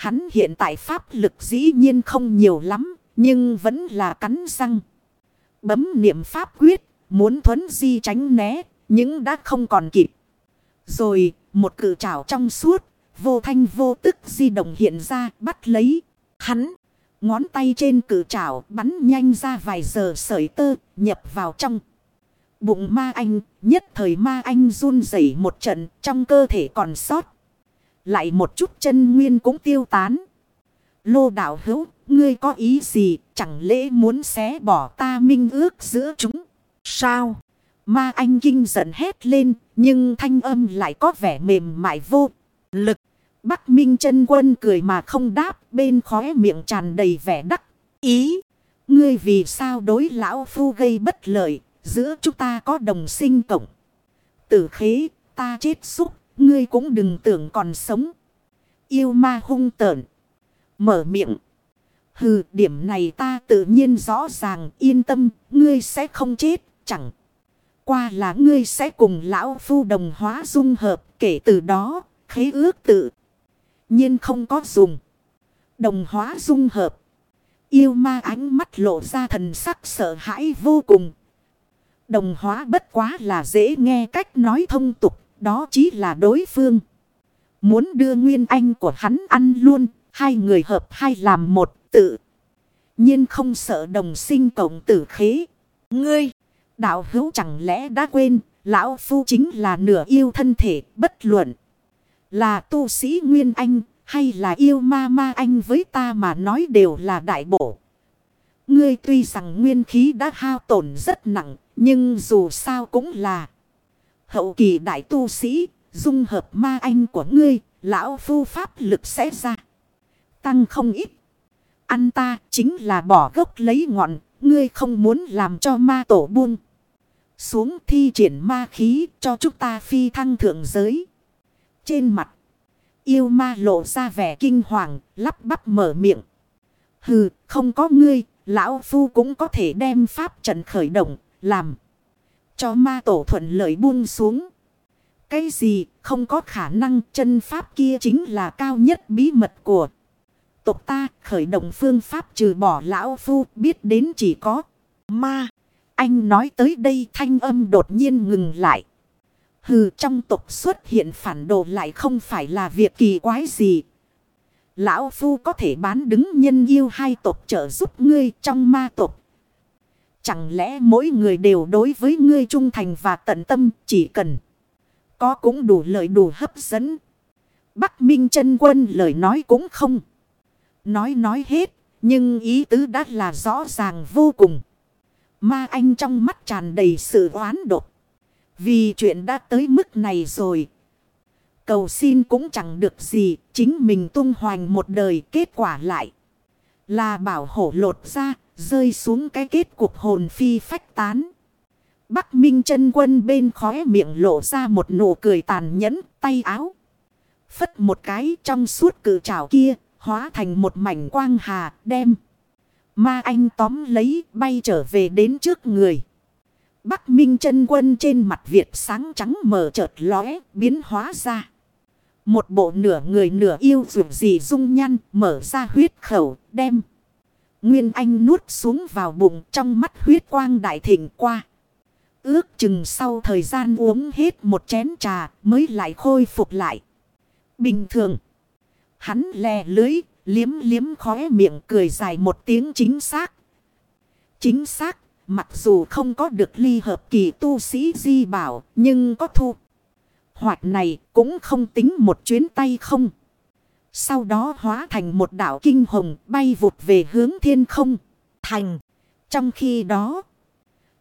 S1: Hắn hiện tại pháp lực dĩ nhiên không nhiều lắm, nhưng vẫn là cắn răng. Bấm niệm pháp quyết, muốn thuấn di tránh né, nhưng đã không còn kịp. Rồi, một cự trảo trong suốt, vô thanh vô tức di động hiện ra, bắt lấy. Hắn, ngón tay trên cự trảo bắn nhanh ra vài giờ sợi tơ, nhập vào trong. Bụng ma anh, nhất thời ma anh run rẩy một trận, trong cơ thể còn sót. Lại một chút chân nguyên cũng tiêu tán. Lô đạo hữu, ngươi có ý gì, chẳng lẽ muốn xé bỏ ta minh ước giữa chúng? Sao? Ma anh kinh giận hét lên, nhưng thanh âm lại có vẻ mềm mại vô lực. Bắc Minh chân quân cười mà không đáp, bên khóe miệng tràn đầy vẻ đắc ý. Ngươi vì sao đối lão phu gây bất lợi, giữa chúng ta có đồng sinh cộng. Tử khế, ta chết xúc, ngươi cũng đừng tưởng còn sống. Yêu ma hung tợn. Mở miệng. Hừ, điểm này ta tự nhiên rõ ràng, yên tâm, ngươi sẽ không chết, chẳng qua là ngươi sẽ cùng lão phu đồng hóa dung hợp kể từ đó, khế ước tự. nhiên không có dùng. Đồng hóa dung hợp. Yêu ma ánh mắt lộ ra thần sắc sợ hãi vô cùng. Đồng hóa bất quá là dễ nghe cách nói thông tục, đó chỉ là đối phương. Muốn đưa nguyên anh của hắn ăn luôn, hai người hợp hai làm một tự. nhiên không sợ đồng sinh cộng tử khế. Ngươi! Đạo hữu chẳng lẽ đã quên, lão phu chính là nửa yêu thân thể bất luận. Là tu sĩ Nguyên Anh hay là yêu ma ma anh với ta mà nói đều là đại bổ. Ngươi tuy rằng nguyên khí đã hao tổn rất nặng, nhưng dù sao cũng là hậu kỳ đại tu sĩ, dung hợp ma anh của ngươi, lão phu pháp lực sẽ ra. Tăng không ít. Ăn ta chính là bỏ gốc lấy ngọn, ngươi không muốn làm cho ma tổ buông xuống thi triển ma khí cho chúng ta phi thăng thượng giới. Trên mặt, yêu ma lộ ra vẻ kinh hoàng, lắp bắp mở miệng. Hừ, không có ngươi, lão phu cũng có thể đem pháp trận khởi động, làm. Cho ma tổ thuận lợi buông xuống. Cái gì không có khả năng chân pháp kia chính là cao nhất bí mật của tộc ta, khởi động phương pháp trừ bỏ lão phu, biết đến chỉ có ma. Anh nói tới đây thanh âm đột nhiên ngừng lại. Hừ, trong tộc xuất hiện phản đồ lại không phải là việc kỳ quái gì. Lão Phu có thể bán đứng nhân yêu hai tộc trợ giúp ngươi trong ma tộc. Chẳng lẽ mỗi người đều đối với ngươi trung thành và tận tâm chỉ cần có cũng đủ lợi đủ hấp dẫn. Bắc Minh chân quân lời nói cũng không. Nói nói hết, nhưng ý tứ đã là rõ ràng vô cùng. Ma anh trong mắt tràn đầy sự oán độc. Vì chuyện đã tới mức này rồi. Cầu xin cũng chẳng được gì, chính mình tung hoành một đời kết quả lại. Là bảo hổ lột ra, rơi xuống cái kết cuộc hồn phi phách tán. Bắc Minh chân quân bên khóe miệng lộ ra một nụ cười tàn nhẫn, tay áo. Phất một cái trong suốt cử trảo kia, hóa thành một mảnh quang hà, đem. Ma anh tóm lấy, bay trở về đến trước người. Bắc Minh chân quân trên mặt Việt sáng trắng mở chợt lóe, biến hóa ra. Một bộ nửa người nửa yêu dù gì dung nhăn, mở ra huyết khẩu, đem. Nguyên Anh nuốt xuống vào bụng trong mắt huyết quang đại thịnh qua. Ước chừng sau thời gian uống hết một chén trà mới lại khôi phục lại. Bình thường. Hắn lè lưới, liếm liếm khóe miệng cười dài một tiếng chính xác. Chính xác, mặc dù không có được ly hợp kỳ tu sĩ di bảo, nhưng có thu. Hoạt này cũng không tính một chuyến tay không. Sau đó hóa thành một đảo kinh hồng bay vụt về hướng thiên không. Thành. Trong khi đó,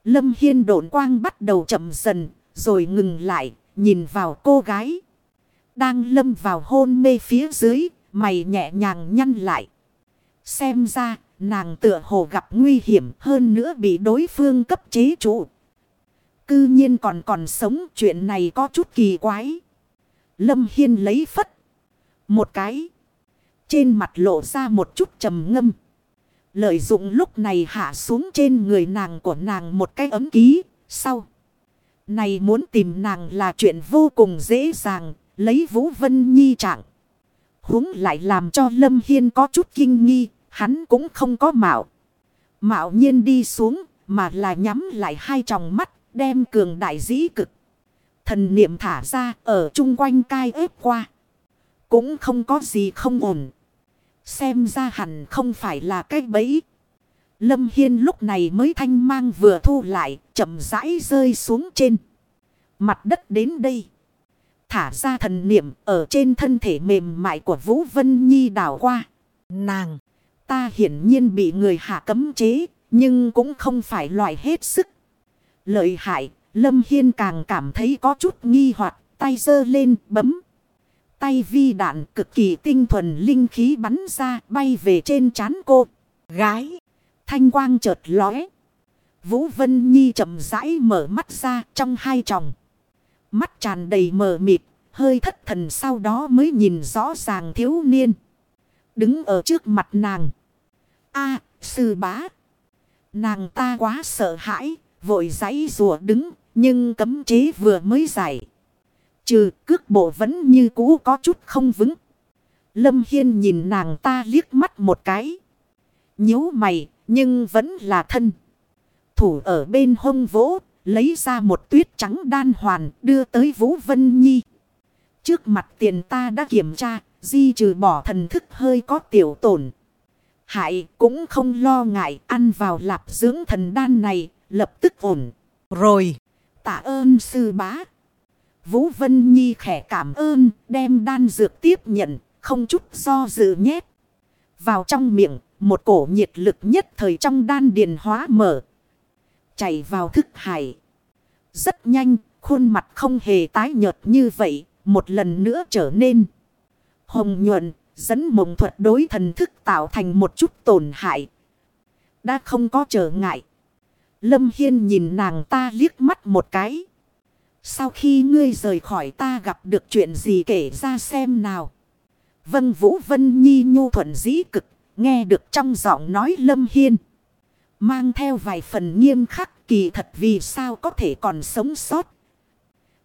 S1: Lâm Hiên độn quang bắt đầu chậm dần, rồi ngừng lại, nhìn vào cô gái. Đang lâm vào hôn mê phía dưới, mày nhẹ nhàng nhăn lại. Xem ra, nàng tựa hồ gặp nguy hiểm hơn nữa bị đối phương cấp chế trụ. Cư nhiên còn còn sống chuyện này có chút kỳ quái. Lâm Hiên lấy phất. Một cái. Trên mặt lộ ra một chút trầm ngâm. Lợi dụng lúc này hạ xuống trên người nàng của nàng một cái ấm ký. Sau. Này muốn tìm nàng là chuyện vô cùng dễ dàng. Lấy Vũ Vân Nhi trạng. huống lại làm cho Lâm Hiên có chút kinh nghi. Hắn cũng không có mạo. Mạo nhiên đi xuống. Mà là nhắm lại hai tròng mắt. Đem cường đại dĩ cực. Thần niệm thả ra ở chung quanh cai ép qua. Cũng không có gì không ổn. Xem ra hẳn không phải là cái bẫy. Lâm Hiên lúc này mới thanh mang vừa thu lại, chậm rãi rơi xuống trên. Mặt đất đến đây. Thả ra thần niệm ở trên thân thể mềm mại của Vũ Vân Nhi đảo qua. Nàng, ta hiển nhiên bị người hạ cấm chế, nhưng cũng không phải loại hết sức. Lợi hại, Lâm Hiên càng cảm thấy có chút nghi hoặc tay dơ lên bấm. Tay vi đạn cực kỳ tinh thuần linh khí bắn ra, bay về trên trán cô. Gái. Thanh quang chợt lóe. Vũ Vân Nhi chậm rãi mở mắt ra trong hai tròng. Mắt tràn đầy mờ mịt. Hơi thất thần sau đó mới nhìn rõ ràng thiếu niên. Đứng ở trước mặt nàng. a, sư bá. Nàng ta quá sợ hãi. Vội giấy rùa đứng. Nhưng cấm chế vừa mới giải. Trừ cước bộ vẫn như cũ có chút không vững. Lâm Hiên nhìn nàng ta liếc mắt một cái. nhíu mày nhưng vẫn là thân. Thủ ở bên hông vỗ lấy ra một tuyết trắng đan hoàn đưa tới Vũ Vân Nhi. Trước mặt tiền ta đã kiểm tra di trừ bỏ thần thức hơi có tiểu tổn. Hại cũng không lo ngại ăn vào lạp dưỡng thần đan này lập tức ổn. Rồi tạ ơn sư bá. Vũ Vân Nhi khẽ cảm ơn, đem đan dược tiếp nhận, không chút do dự nhét. Vào trong miệng, một cổ nhiệt lực nhất thời trong đan điền hóa mở. Chảy vào thức hải. Rất nhanh, khuôn mặt không hề tái nhợt như vậy, một lần nữa trở nên hồng nhuận, dẫn mộng thuật đối thần thức tạo thành một chút tổn hại. Đã không có trở ngại. Lâm Hiên nhìn nàng ta liếc mắt một cái. Sau khi ngươi rời khỏi ta gặp được chuyện gì kể ra xem nào. Vân Vũ Vân Nhi nhu thuận dĩ cực, nghe được trong giọng nói Lâm Hiên. Mang theo vài phần nghiêm khắc kỳ thật vì sao có thể còn sống sót.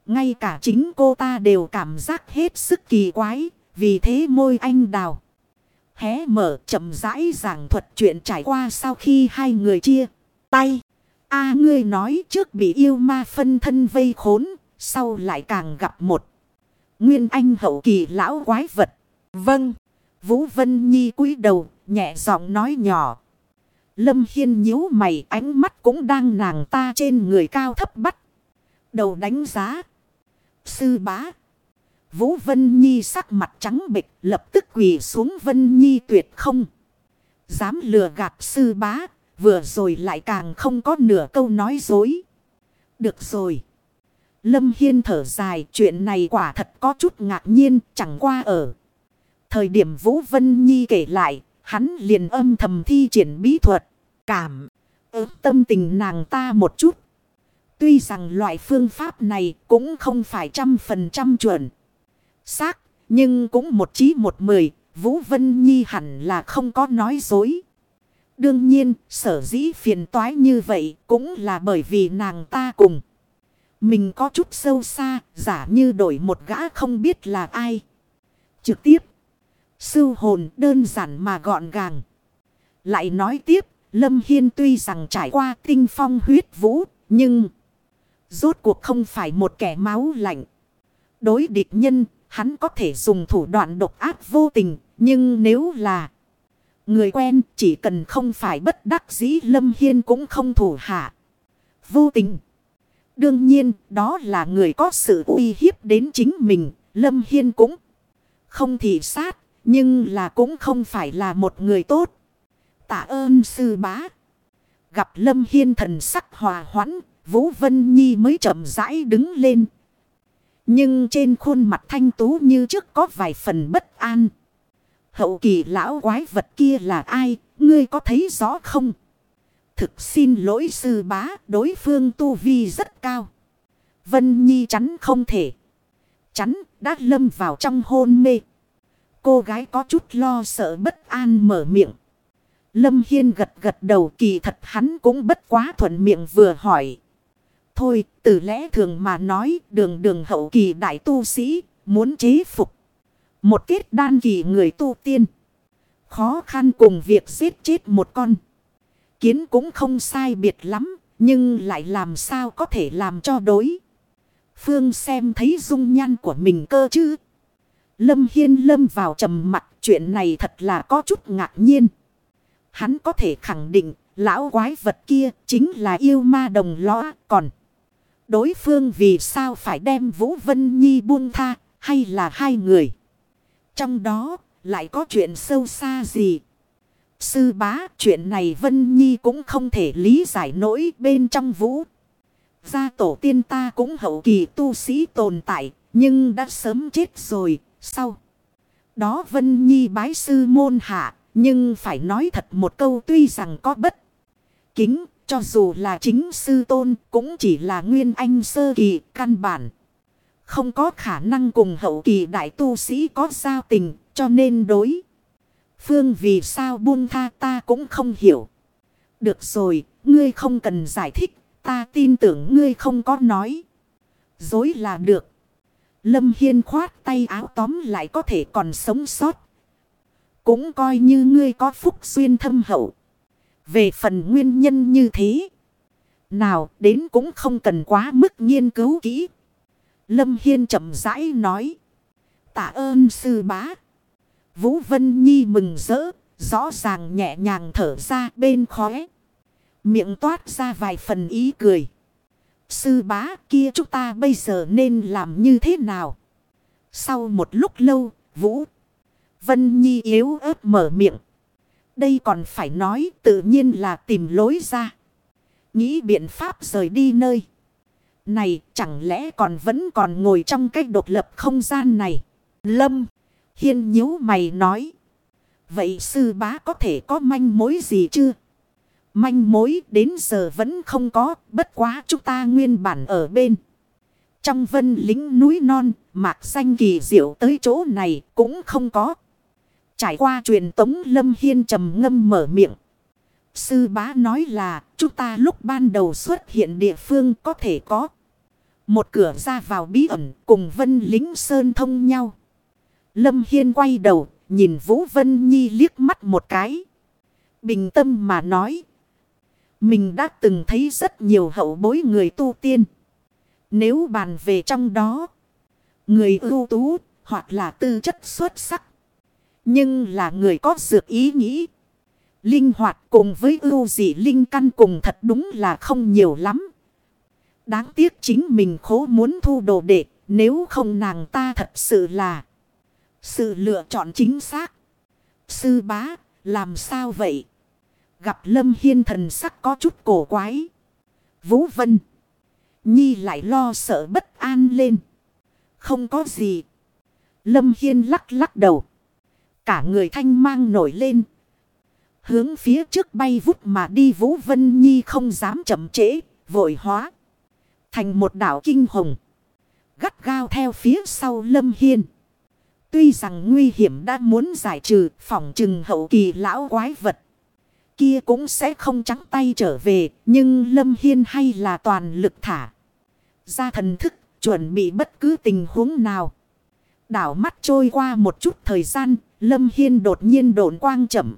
S1: Ngay cả chính cô ta đều cảm giác hết sức kỳ quái, vì thế môi anh đào. Hé mở chậm rãi giảng thuật chuyện trải qua sau khi hai người chia tay. A ngươi nói trước bị yêu ma phân thân vây khốn, sau lại càng gặp một. Nguyên anh hậu kỳ lão quái vật. Vâng. Vũ Vân Nhi cúi đầu, nhẹ giọng nói nhỏ. Lâm Hiên nhíu mày ánh mắt cũng đang nàng ta trên người cao thấp bắt. Đầu đánh giá. Sư bá. Vũ Vân Nhi sắc mặt trắng bịch lập tức quỳ xuống Vân Nhi tuyệt không. Dám lừa gạt sư bá. Vừa rồi lại càng không có nửa câu nói dối. Được rồi. Lâm Hiên thở dài chuyện này quả thật có chút ngạc nhiên chẳng qua ở. Thời điểm Vũ Vân Nhi kể lại, hắn liền âm thầm thi triển bí thuật. Cảm ước tâm tình nàng ta một chút. Tuy rằng loại phương pháp này cũng không phải trăm phần trăm chuẩn. Xác, nhưng cũng một chí một mười, Vũ Vân Nhi hẳn là không có nói dối. Đương nhiên, sở dĩ phiền toái như vậy cũng là bởi vì nàng ta cùng. Mình có chút sâu xa, giả như đổi một gã không biết là ai. Trực tiếp, sư hồn đơn giản mà gọn gàng. Lại nói tiếp, Lâm Hiên tuy rằng trải qua tinh phong huyết vũ, nhưng rốt cuộc không phải một kẻ máu lạnh. Đối địch nhân, hắn có thể dùng thủ đoạn độc ác vô tình, nhưng nếu là người quen chỉ cần không phải bất đắc dĩ Lâm Hiên cũng không thủ hạ. Vô tình. Đương nhiên, đó là người có sự uy hiếp đến chính mình, Lâm Hiên cũng không thị sát, nhưng là cũng không phải là một người tốt. Tạ ơn sư bá. Gặp Lâm Hiên thần sắc hòa hoãn, Vũ Vân Nhi mới chậm rãi đứng lên. Nhưng trên khuôn mặt thanh tú như trước có vài phần bất an. Hậu kỳ lão quái vật kia là ai, ngươi có thấy rõ không? Thực xin lỗi sư bá, đối phương tu vi rất cao. Vân Nhi chắn không thể. Chắn, đã lâm vào trong hôn mê. Cô gái có chút lo sợ bất an mở miệng. Lâm Hiên gật gật đầu kỳ thật hắn cũng bất quá thuận miệng vừa hỏi. Thôi, từ lẽ thường mà nói đường đường hậu kỳ đại tu sĩ, muốn chế phục. Một kết đan kỳ người tu tiên. Khó khăn cùng việc giết chết một con. Kiến cũng không sai biệt lắm, nhưng lại làm sao có thể làm cho đối. Phương xem thấy dung nhan của mình cơ chứ. Lâm Hiên lâm vào trầm mặt chuyện này thật là có chút ngạc nhiên. Hắn có thể khẳng định lão quái vật kia chính là yêu ma đồng lõa còn. Đối phương vì sao phải đem Vũ Vân Nhi buông tha hay là hai người. Trong đó, lại có chuyện sâu xa gì. Sư bá, chuyện này Vân Nhi cũng không thể lý giải nổi bên trong vũ. Gia tổ tiên ta cũng hậu kỳ tu sĩ tồn tại, nhưng đã sớm chết rồi. Sau đó Vân Nhi bái sư môn hạ, nhưng phải nói thật một câu tuy rằng có bất kính, cho dù là chính sư tôn cũng chỉ là nguyên anh sơ kỳ căn bản. Không có khả năng cùng hậu kỳ đại tu sĩ có giao tình cho nên đối. Phương vì sao buông tha ta cũng không hiểu. Được rồi, ngươi không cần giải thích, ta tin tưởng ngươi không có nói. Dối là được. Lâm Hiên khoát tay áo tóm lại có thể còn sống sót. Cũng coi như ngươi có phúc xuyên thâm hậu. Về phần nguyên nhân như thế. Nào đến cũng không cần quá mức nghiên cứu kỹ. Lâm Hiên chậm rãi nói. Tạ ơn sư bá. Vũ Vân Nhi mừng rỡ. Rõ ràng nhẹ nhàng thở ra bên khóe. Miệng toát ra vài phần ý cười. Sư bá kia chúng ta bây giờ nên làm như thế nào? Sau một lúc lâu, Vũ Vân Nhi yếu ớt mở miệng. Đây còn phải nói tự nhiên là tìm lối ra. Nghĩ biện pháp rời đi nơi. Này chẳng lẽ còn vẫn còn ngồi trong cái độc lập không gian này. Lâm Hiên nhíu mày nói. Vậy sư bá có thể có manh mối gì chưa? Manh mối đến giờ vẫn không có, bất quá chúng ta nguyên bản ở bên. Trong vân lính núi non, mạc xanh kỳ diệu tới chỗ này cũng không có. Trải qua truyền tống Lâm Hiên trầm ngâm mở miệng. Sư bá nói là chúng ta lúc ban đầu xuất hiện địa phương có thể có. Một cửa ra vào bí ẩn cùng vân lính sơn thông nhau. Lâm Hiên quay đầu, nhìn Vũ Vân Nhi liếc mắt một cái. Bình tâm mà nói. Mình đã từng thấy rất nhiều hậu bối người tu tiên. Nếu bàn về trong đó. Người ưu tú hoặc là tư chất xuất sắc. Nhưng là người có dược ý nghĩ. Linh hoạt cùng với ưu dị linh căn cùng thật đúng là không nhiều lắm. Đáng tiếc chính mình khố muốn thu đồ đệ. Nếu không nàng ta thật sự là sự lựa chọn chính xác. Sư bá, làm sao vậy? Gặp Lâm Hiên thần sắc có chút cổ quái. Vũ Vân. Nhi lại lo sợ bất an lên. Không có gì. Lâm Hiên lắc lắc đầu. Cả người thanh mang nổi lên. Hướng phía trước bay vút mà đi Vũ Vân Nhi không dám chậm trễ. Vội hóa. Thành một đảo kinh hồng. Gắt gao theo phía sau Lâm Hiên. Tuy rằng nguy hiểm đã muốn giải trừ phòng trừng hậu kỳ lão quái vật. Kia cũng sẽ không trắng tay trở về. Nhưng Lâm Hiên hay là toàn lực thả. Ra thần thức, chuẩn bị bất cứ tình huống nào. Đảo mắt trôi qua một chút thời gian. Lâm Hiên đột nhiên độn quang chậm.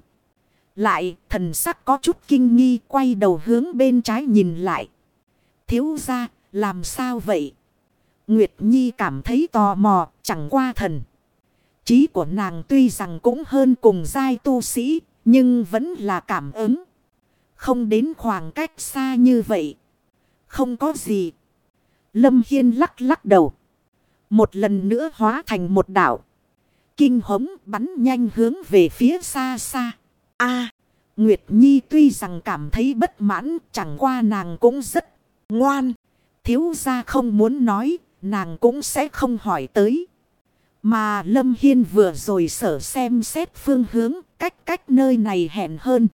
S1: Lại, thần sắc có chút kinh nghi, quay đầu hướng bên trái nhìn lại. Thiếu ra làm sao vậy? Nguyệt Nhi cảm thấy tò mò chẳng qua thần trí của nàng tuy rằng cũng hơn cùng giai tu sĩ, nhưng vẫn là cảm ứng. Không đến khoảng cách xa như vậy. Không có gì. Lâm Hiên lắc lắc đầu. Một lần nữa hóa thành một đảo. Kinh hống bắn nhanh hướng về phía xa xa. a Nguyệt Nhi tuy rằng cảm thấy bất mãn, chẳng qua nàng cũng rất ngoan. Thiếu gia không muốn nói, nàng cũng sẽ không hỏi tới. Mà Lâm Hiên vừa rồi sở xem xét phương hướng cách cách nơi này hẹn hơn.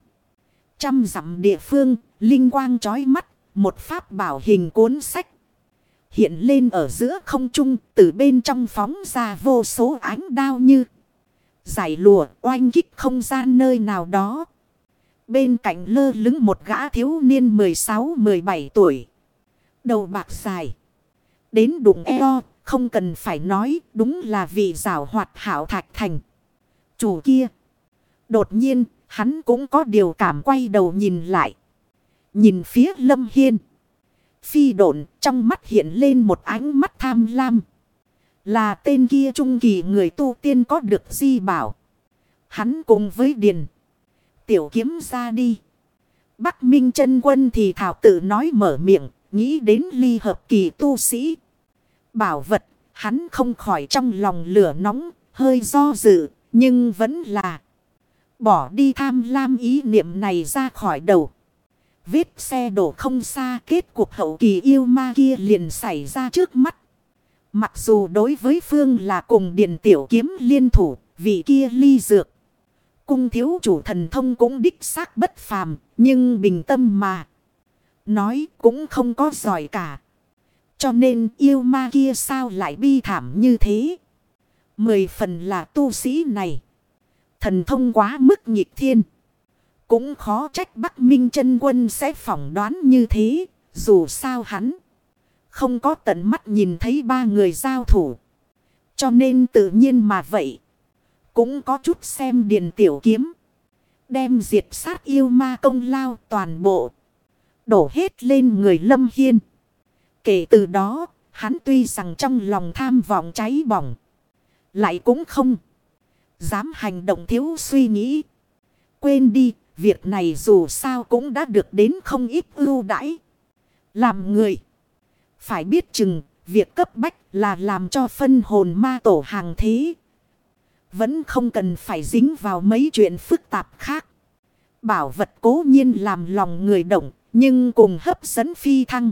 S1: Trăm dặm địa phương, linh quang trói mắt, một pháp bảo hình cuốn sách. Hiện lên ở giữa không trung, từ bên trong phóng ra vô số ánh đao như. Giải lùa oanh kích không gian nơi nào đó. Bên cạnh lơ lứng một gã thiếu niên 16-17 tuổi. Đầu bạc dài. Đến đụng eo, không cần phải nói đúng là vì rào hoạt hảo thạch thành. Chủ kia. Đột nhiên hắn cũng có điều cảm quay đầu nhìn lại. Nhìn phía lâm hiên. Phi độn trong mắt hiện lên một ánh mắt tham lam. Là tên kia trung kỳ người tu tiên có được di bảo. Hắn cùng với Điền. Tiểu kiếm ra đi. Bắc Minh chân quân thì thảo tự nói mở miệng. Nghĩ đến ly hợp kỳ tu sĩ bảo vật, hắn không khỏi trong lòng lửa nóng, hơi do dự, nhưng vẫn là bỏ đi tham lam ý niệm này ra khỏi đầu. Vết xe đổ không xa kết cuộc hậu kỳ yêu ma kia liền xảy ra trước mắt. Mặc dù đối với Phương là cùng điện tiểu kiếm liên thủ, vị kia ly dược. Cung thiếu chủ thần thông cũng đích xác bất phàm, nhưng bình tâm mà. Nói cũng không có giỏi cả. Cho nên yêu ma kia sao lại bi thảm như thế? Mười phần là tu sĩ này. Thần thông quá mức nhịp thiên. Cũng khó trách Bắc Minh chân quân sẽ phỏng đoán như thế. Dù sao hắn không có tận mắt nhìn thấy ba người giao thủ. Cho nên tự nhiên mà vậy. Cũng có chút xem điền tiểu kiếm. Đem diệt sát yêu ma công lao toàn bộ. Đổ hết lên người lâm hiên. Kể từ đó, hắn tuy rằng trong lòng tham vọng cháy bỏng. Lại cũng không. Dám hành động thiếu suy nghĩ. Quên đi, việc này dù sao cũng đã được đến không ít ưu đãi. Làm người. Phải biết chừng, việc cấp bách là làm cho phân hồn ma tổ hàng thế. Vẫn không cần phải dính vào mấy chuyện phức tạp khác. Bảo vật cố nhiên làm lòng người động, nhưng cùng hấp dẫn phi thăng.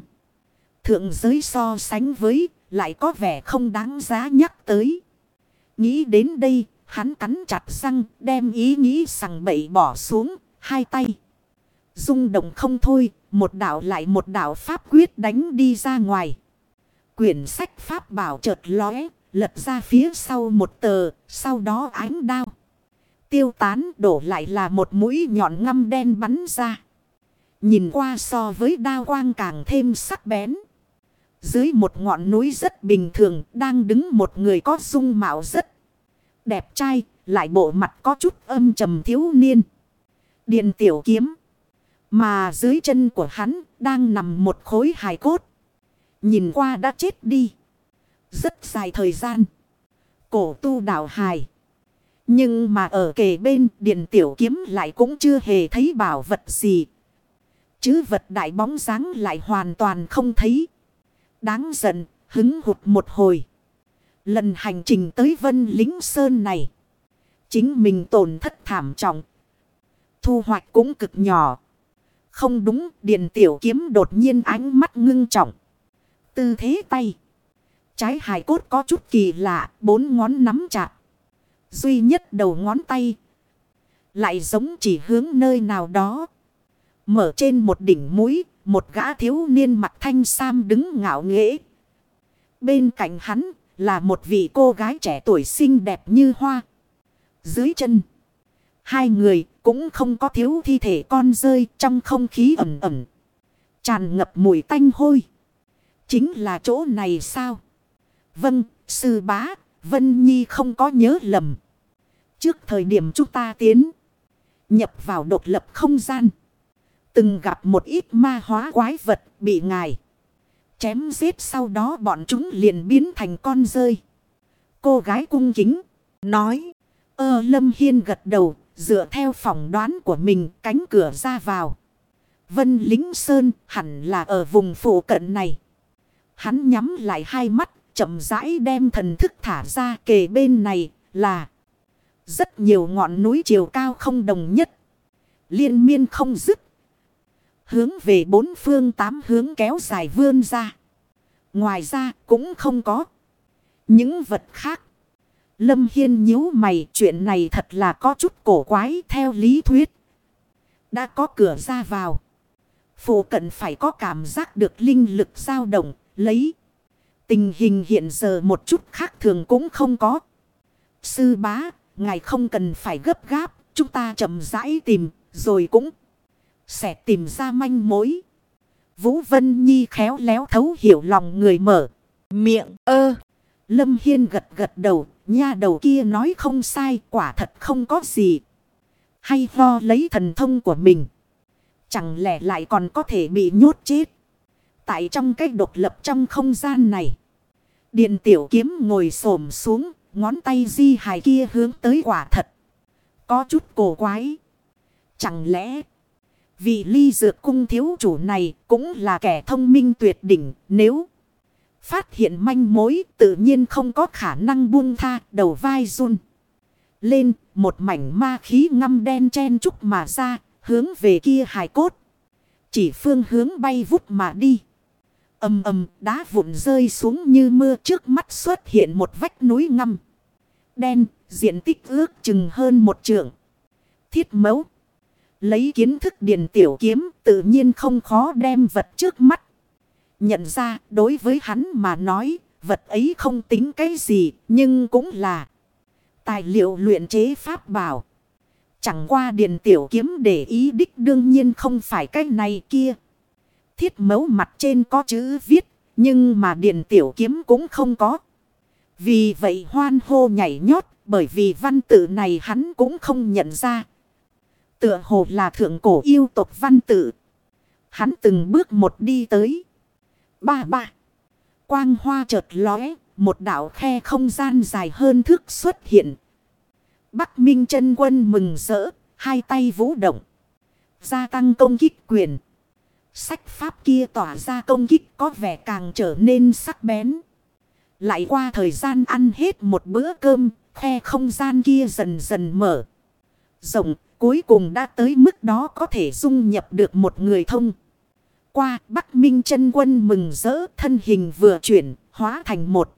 S1: Thượng giới so sánh với lại có vẻ không đáng giá nhắc tới. Nghĩ đến đây, hắn cắn chặt răng đem ý nghĩ sằng bậy bỏ xuống, hai tay. rung động không thôi, một đạo lại một đạo pháp quyết đánh đi ra ngoài. Quyển sách pháp bảo chợt lóe, lật ra phía sau một tờ, sau đó ánh đao. Tiêu tán đổ lại là một mũi nhọn ngăm đen bắn ra. Nhìn qua so với đao quang càng thêm sắc bén. Dưới một ngọn núi rất bình thường đang đứng một người có dung mạo rất đẹp trai, lại bộ mặt có chút âm trầm thiếu niên. Điện tiểu kiếm. Mà dưới chân của hắn đang nằm một khối hài cốt. Nhìn qua đã chết đi. Rất dài thời gian. Cổ tu đảo hài. Nhưng mà ở kề bên điện tiểu kiếm lại cũng chưa hề thấy bảo vật gì. Chứ vật đại bóng dáng lại hoàn toàn không thấy. Đáng giận, hứng hụt một hồi. Lần hành trình tới Vân Lính Sơn này. Chính mình tổn thất thảm trọng. Thu hoạch cũng cực nhỏ. Không đúng, điện tiểu kiếm đột nhiên ánh mắt ngưng trọng. Tư thế tay. Trái hài cốt có chút kỳ lạ, bốn ngón nắm chặt. Duy nhất đầu ngón tay. Lại giống chỉ hướng nơi nào đó. Mở trên một đỉnh mũi, một gã thiếu niên mặt thanh sam đứng ngạo nghễ. Bên cạnh hắn là một vị cô gái trẻ tuổi xinh đẹp như hoa. Dưới chân. Hai người cũng không có thiếu thi thể con rơi trong không khí ẩm ẩm. Tràn ngập mùi tanh hôi. Chính là chỗ này sao? Vâng, sư bá, Vân Nhi không có nhớ lầm. Trước thời điểm chúng ta tiến. Nhập vào độc lập không gian. Từng gặp một ít ma hóa quái vật bị ngài. Chém giết sau đó bọn chúng liền biến thành con rơi. Cô gái cung kính. Nói. Ơ Lâm Hiên gật đầu. Dựa theo phỏng đoán của mình, cánh cửa ra vào. Vân Lính Sơn hẳn là ở vùng phụ cận này. Hắn nhắm lại hai mắt. Chậm rãi đem thần thức thả ra kề bên này là. Rất nhiều ngọn núi chiều cao không đồng nhất. Liên miên không dứt. Hướng về bốn phương tám hướng kéo dài vươn ra. Ngoài ra cũng không có. Những vật khác. Lâm Hiên nhíu mày chuyện này thật là có chút cổ quái theo lý thuyết. Đã có cửa ra vào. Phụ cận phải có cảm giác được linh lực dao động, lấy. Tình hình hiện giờ một chút khác thường cũng không có. Sư bá, ngài không cần phải gấp gáp, chúng ta chậm rãi tìm, rồi cũng sẽ tìm ra manh mối. Vũ Vân Nhi khéo léo thấu hiểu lòng người mở. Miệng ơ. Lâm Hiên gật gật đầu. Nha đầu kia nói không sai. Quả thật không có gì. Hay lo lấy thần thông của mình. Chẳng lẽ lại còn có thể bị nhốt chết. Tại trong cái độc lập trong không gian này. Điện tiểu kiếm ngồi xổm xuống. Ngón tay di hài kia hướng tới quả thật. Có chút cổ quái. Chẳng lẽ vì ly dược cung thiếu chủ này cũng là kẻ thông minh tuyệt đỉnh, nếu phát hiện manh mối tự nhiên không có khả năng buông tha đầu vai run. Lên, một mảnh ma khí ngăm đen chen trúc mà ra, hướng về kia hài cốt. Chỉ phương hướng bay vút mà đi. Âm ầm, đá vụn rơi xuống như mưa trước mắt xuất hiện một vách núi ngăm. Đen, diện tích ước chừng hơn một trượng. Thiết mấu Lấy kiến thức điền tiểu kiếm, tự nhiên không khó đem vật trước mắt. Nhận ra, đối với hắn mà nói, vật ấy không tính cái gì, nhưng cũng là tài liệu luyện chế pháp bảo. Chẳng qua điền tiểu kiếm để ý đích đương nhiên không phải cái này kia. Thiết mấu mặt trên có chữ viết, nhưng mà điền tiểu kiếm cũng không có. Vì vậy hoan hô nhảy nhót, bởi vì văn tự này hắn cũng không nhận ra. Tựa hồ là thượng cổ yêu tộc văn tự. Hắn từng bước một đi tới. Ba ba. Quang hoa chợt lóe. Một đảo khe không gian dài hơn thước xuất hiện. Bắc Minh chân quân mừng rỡ. Hai tay vũ động. Gia tăng công kích quyền. Sách pháp kia tỏa ra công kích có vẻ càng trở nên sắc bén. Lại qua thời gian ăn hết một bữa cơm. Khe không gian kia dần dần mở. Rộng cuối cùng đã tới mức đó có thể dung nhập được một người thông. Qua Bắc Minh chân quân mừng rỡ, thân hình vừa chuyển, hóa thành một.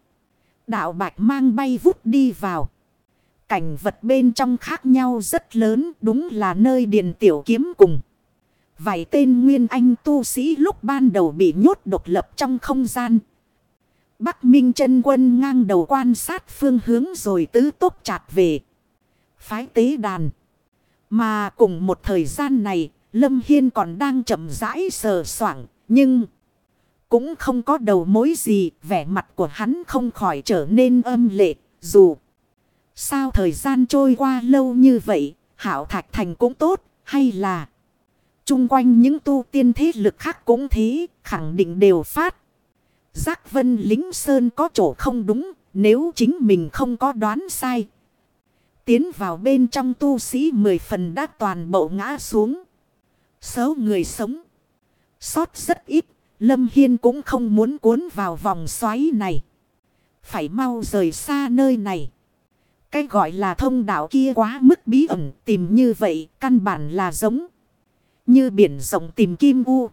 S1: Đạo bạch mang bay vút đi vào. Cảnh vật bên trong khác nhau rất lớn, đúng là nơi điền tiểu kiếm cùng. Vài tên nguyên anh tu sĩ lúc ban đầu bị nhốt độc lập trong không gian. Bắc Minh chân quân ngang đầu quan sát phương hướng rồi tứ tốt chặt về. Phái tế đàn. Mà cùng một thời gian này, Lâm Hiên còn đang chậm rãi sờ soảng, nhưng cũng không có đầu mối gì, vẻ mặt của hắn không khỏi trở nên âm lệ, dù sao thời gian trôi qua lâu như vậy, hảo thạch thành cũng tốt, hay là chung quanh những tu tiên thế lực khác cũng thế, khẳng định đều phát. Giác vân lính sơn có chỗ không đúng, nếu chính mình không có đoán sai. Tiến vào bên trong tu sĩ mười phần đã toàn bộ ngã xuống. Số người sống. Sót rất ít. Lâm Hiên cũng không muốn cuốn vào vòng xoáy này. Phải mau rời xa nơi này. Cái gọi là thông đạo kia quá mức bí ẩn. Tìm như vậy căn bản là giống. Như biển rộng tìm kim u.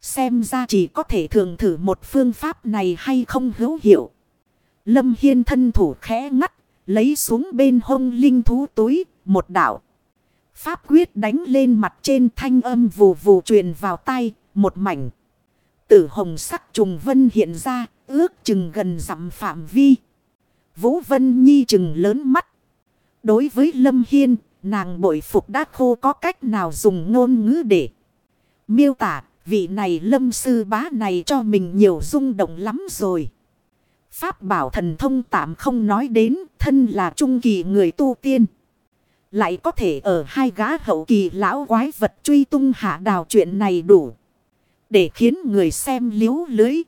S1: Xem ra chỉ có thể thường thử một phương pháp này hay không hữu hiệu. Lâm Hiên thân thủ khẽ ngắt. Lấy xuống bên hông linh thú túi. Một đạo. Pháp quyết đánh lên mặt trên thanh âm vù vù truyền vào tay. Một mảnh. Tử hồng sắc trùng vân hiện ra. Ước chừng gần dặm phạm vi. Vũ Vân Nhi chừng lớn mắt. Đối với Lâm Hiên. Nàng bội phục đã khô có cách nào dùng ngôn ngữ để miêu tả vị này lâm sư bá này cho mình nhiều rung động lắm rồi. Pháp bảo thần thông tạm không nói đến, thân là trung kỳ người tu tiên. Lại có thể ở hai gã hậu kỳ lão quái vật truy tung hạ đào chuyện này đủ. Để khiến người xem liếu lưới.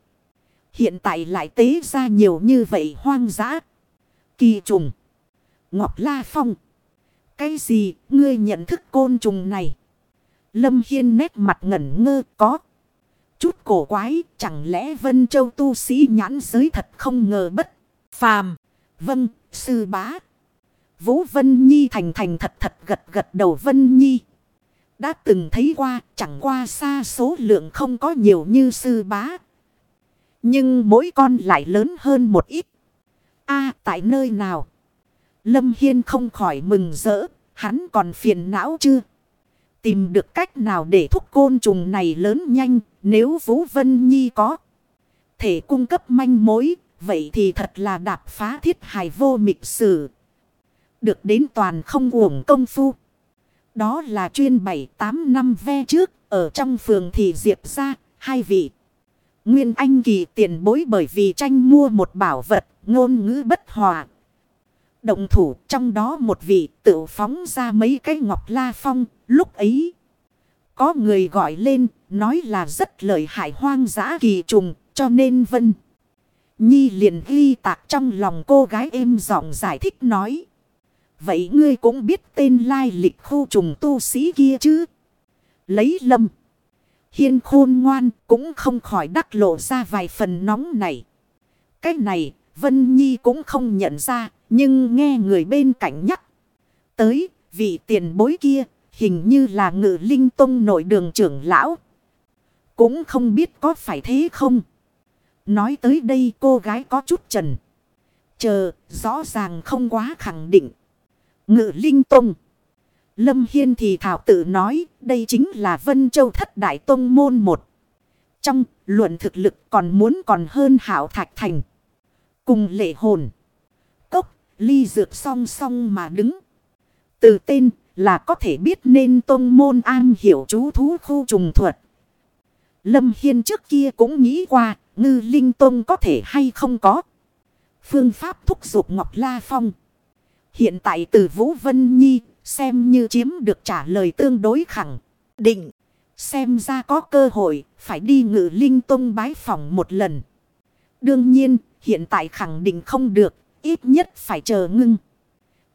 S1: Hiện tại lại tế ra nhiều như vậy hoang dã. Kỳ trùng. Ngọc La Phong. Cái gì, ngươi nhận thức côn trùng này? Lâm Hiên nét mặt ngẩn ngơ, có. Chút cổ quái chẳng lẽ Vân Châu tu sĩ nhãn giới thật không ngờ bất. Phàm. Vâng, sư bá. Vũ Vân Nhi thành thành thật thật gật gật đầu Vân Nhi. Đã từng thấy qua chẳng qua xa số lượng không có nhiều như sư bá. Nhưng mỗi con lại lớn hơn một ít. a tại nơi nào? Lâm Hiên không khỏi mừng rỡ. Hắn còn phiền não chưa? Tìm được cách nào để thúc côn trùng này lớn nhanh. Nếu Vũ Vân Nhi có thể cung cấp manh mối. Vậy thì thật là đạp phá thiết hài vô mịch sử. Được đến toàn không uổng công phu. Đó là chuyên 7-8 năm ve trước. Ở trong phường thì diệp ra. Hai vị. Nguyên Anh kỳ tiền bối bởi vì tranh mua một bảo vật. Ngôn ngữ bất hòa. Động thủ, trong đó một vị tự phóng ra mấy cái ngọc la phong. Lúc ấy. Có người gọi lên. Nói là rất lợi hại hoang dã kỳ trùng. Cho nên vân. Nhi liền ghi tạc trong lòng cô gái êm giọng giải thích nói. Vậy ngươi cũng biết tên lai lịch khu trùng tu sĩ kia chứ? Lấy lâm. Hiên khôn ngoan cũng không khỏi đắc lộ ra vài phần nóng này. Cái này, Vân Nhi cũng không nhận ra. Nhưng nghe người bên cạnh nhắc. Tới vị tiền bối kia hình như là ngự linh tông nội đường trưởng lão. Cũng không biết có phải thế không? Nói tới đây cô gái có chút trần. Chờ, rõ ràng không quá khẳng định. Ngự linh tông. Lâm Hiên thì thảo tự nói, đây chính là Vân Châu thất đại tông môn một. Trong luận thực lực còn muốn còn hơn hảo thạch thành. Cùng lệ hồn. Cốc, ly dược song song mà đứng. Từ tên là có thể biết nên tôn môn an hiểu chú thú khu trùng thuật. Lâm Hiên trước kia cũng nghĩ qua, ngư linh tôn có thể hay không có. Phương pháp thúc giục Ngọc La Phong. Hiện tại từ Vũ Vân Nhi xem như chiếm được trả lời tương đối khẳng định. Xem ra có cơ hội phải đi ngự linh tông bái phòng một lần. Đương nhiên hiện tại khẳng định không được ít nhất phải chờ ngưng.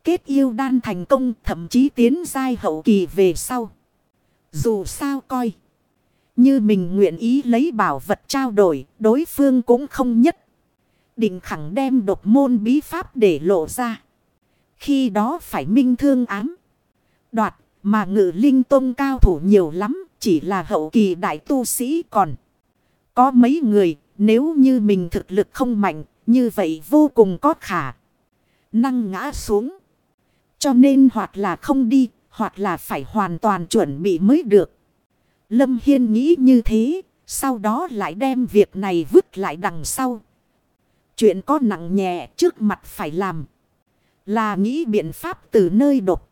S1: Kết yêu đan thành công, thậm chí tiến giai hậu kỳ về sau. Dù sao coi. Như mình nguyện ý lấy bảo vật trao đổi, đối phương cũng không nhất. Định khẳng đem độc môn bí pháp để lộ ra. Khi đó phải minh thương ám. Đoạt, mà ngự linh tôn cao thủ nhiều lắm. Chỉ là hậu kỳ đại tu sĩ còn. Có mấy người, nếu như mình thực lực không mạnh. Như vậy vô cùng có khả. Năng ngã xuống. Cho nên hoặc là không đi. Hoặc là phải hoàn toàn chuẩn bị mới được. Lâm Hiên nghĩ như thế, sau đó lại đem việc này vứt lại đằng sau. Chuyện có nặng nhẹ trước mặt phải làm. Là nghĩ biện pháp từ nơi độc.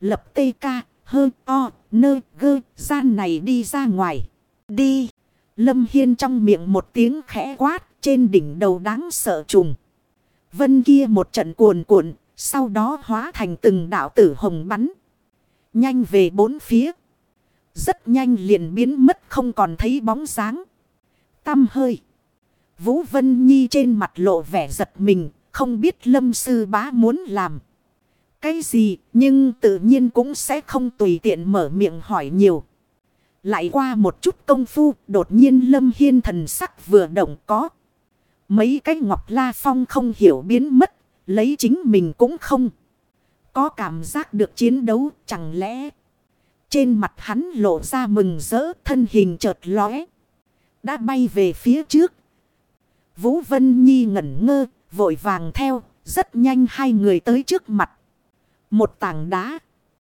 S1: Lập tê ca, hơ, o, nơ, gơ, gian này đi ra ngoài. Đi. Lâm Hiên trong miệng một tiếng khẽ quát trên đỉnh đầu đáng sợ trùng. Vân kia một trận cuồn cuộn, sau đó hóa thành từng đạo tử hồng bắn. Nhanh về bốn phía. Rất nhanh liền biến mất không còn thấy bóng dáng. Tâm hơi. Vũ Vân Nhi trên mặt lộ vẻ giật mình, không biết lâm sư bá muốn làm. Cái gì, nhưng tự nhiên cũng sẽ không tùy tiện mở miệng hỏi nhiều. Lại qua một chút công phu, đột nhiên lâm hiên thần sắc vừa động có. Mấy cái ngọc la phong không hiểu biến mất, lấy chính mình cũng không. Có cảm giác được chiến đấu, chẳng lẽ... Trên mặt hắn lộ ra mừng rỡ thân hình chợt lóe. Đã bay về phía trước. Vũ Vân Nhi ngẩn ngơ, vội vàng theo, rất nhanh hai người tới trước mặt. Một tảng đá.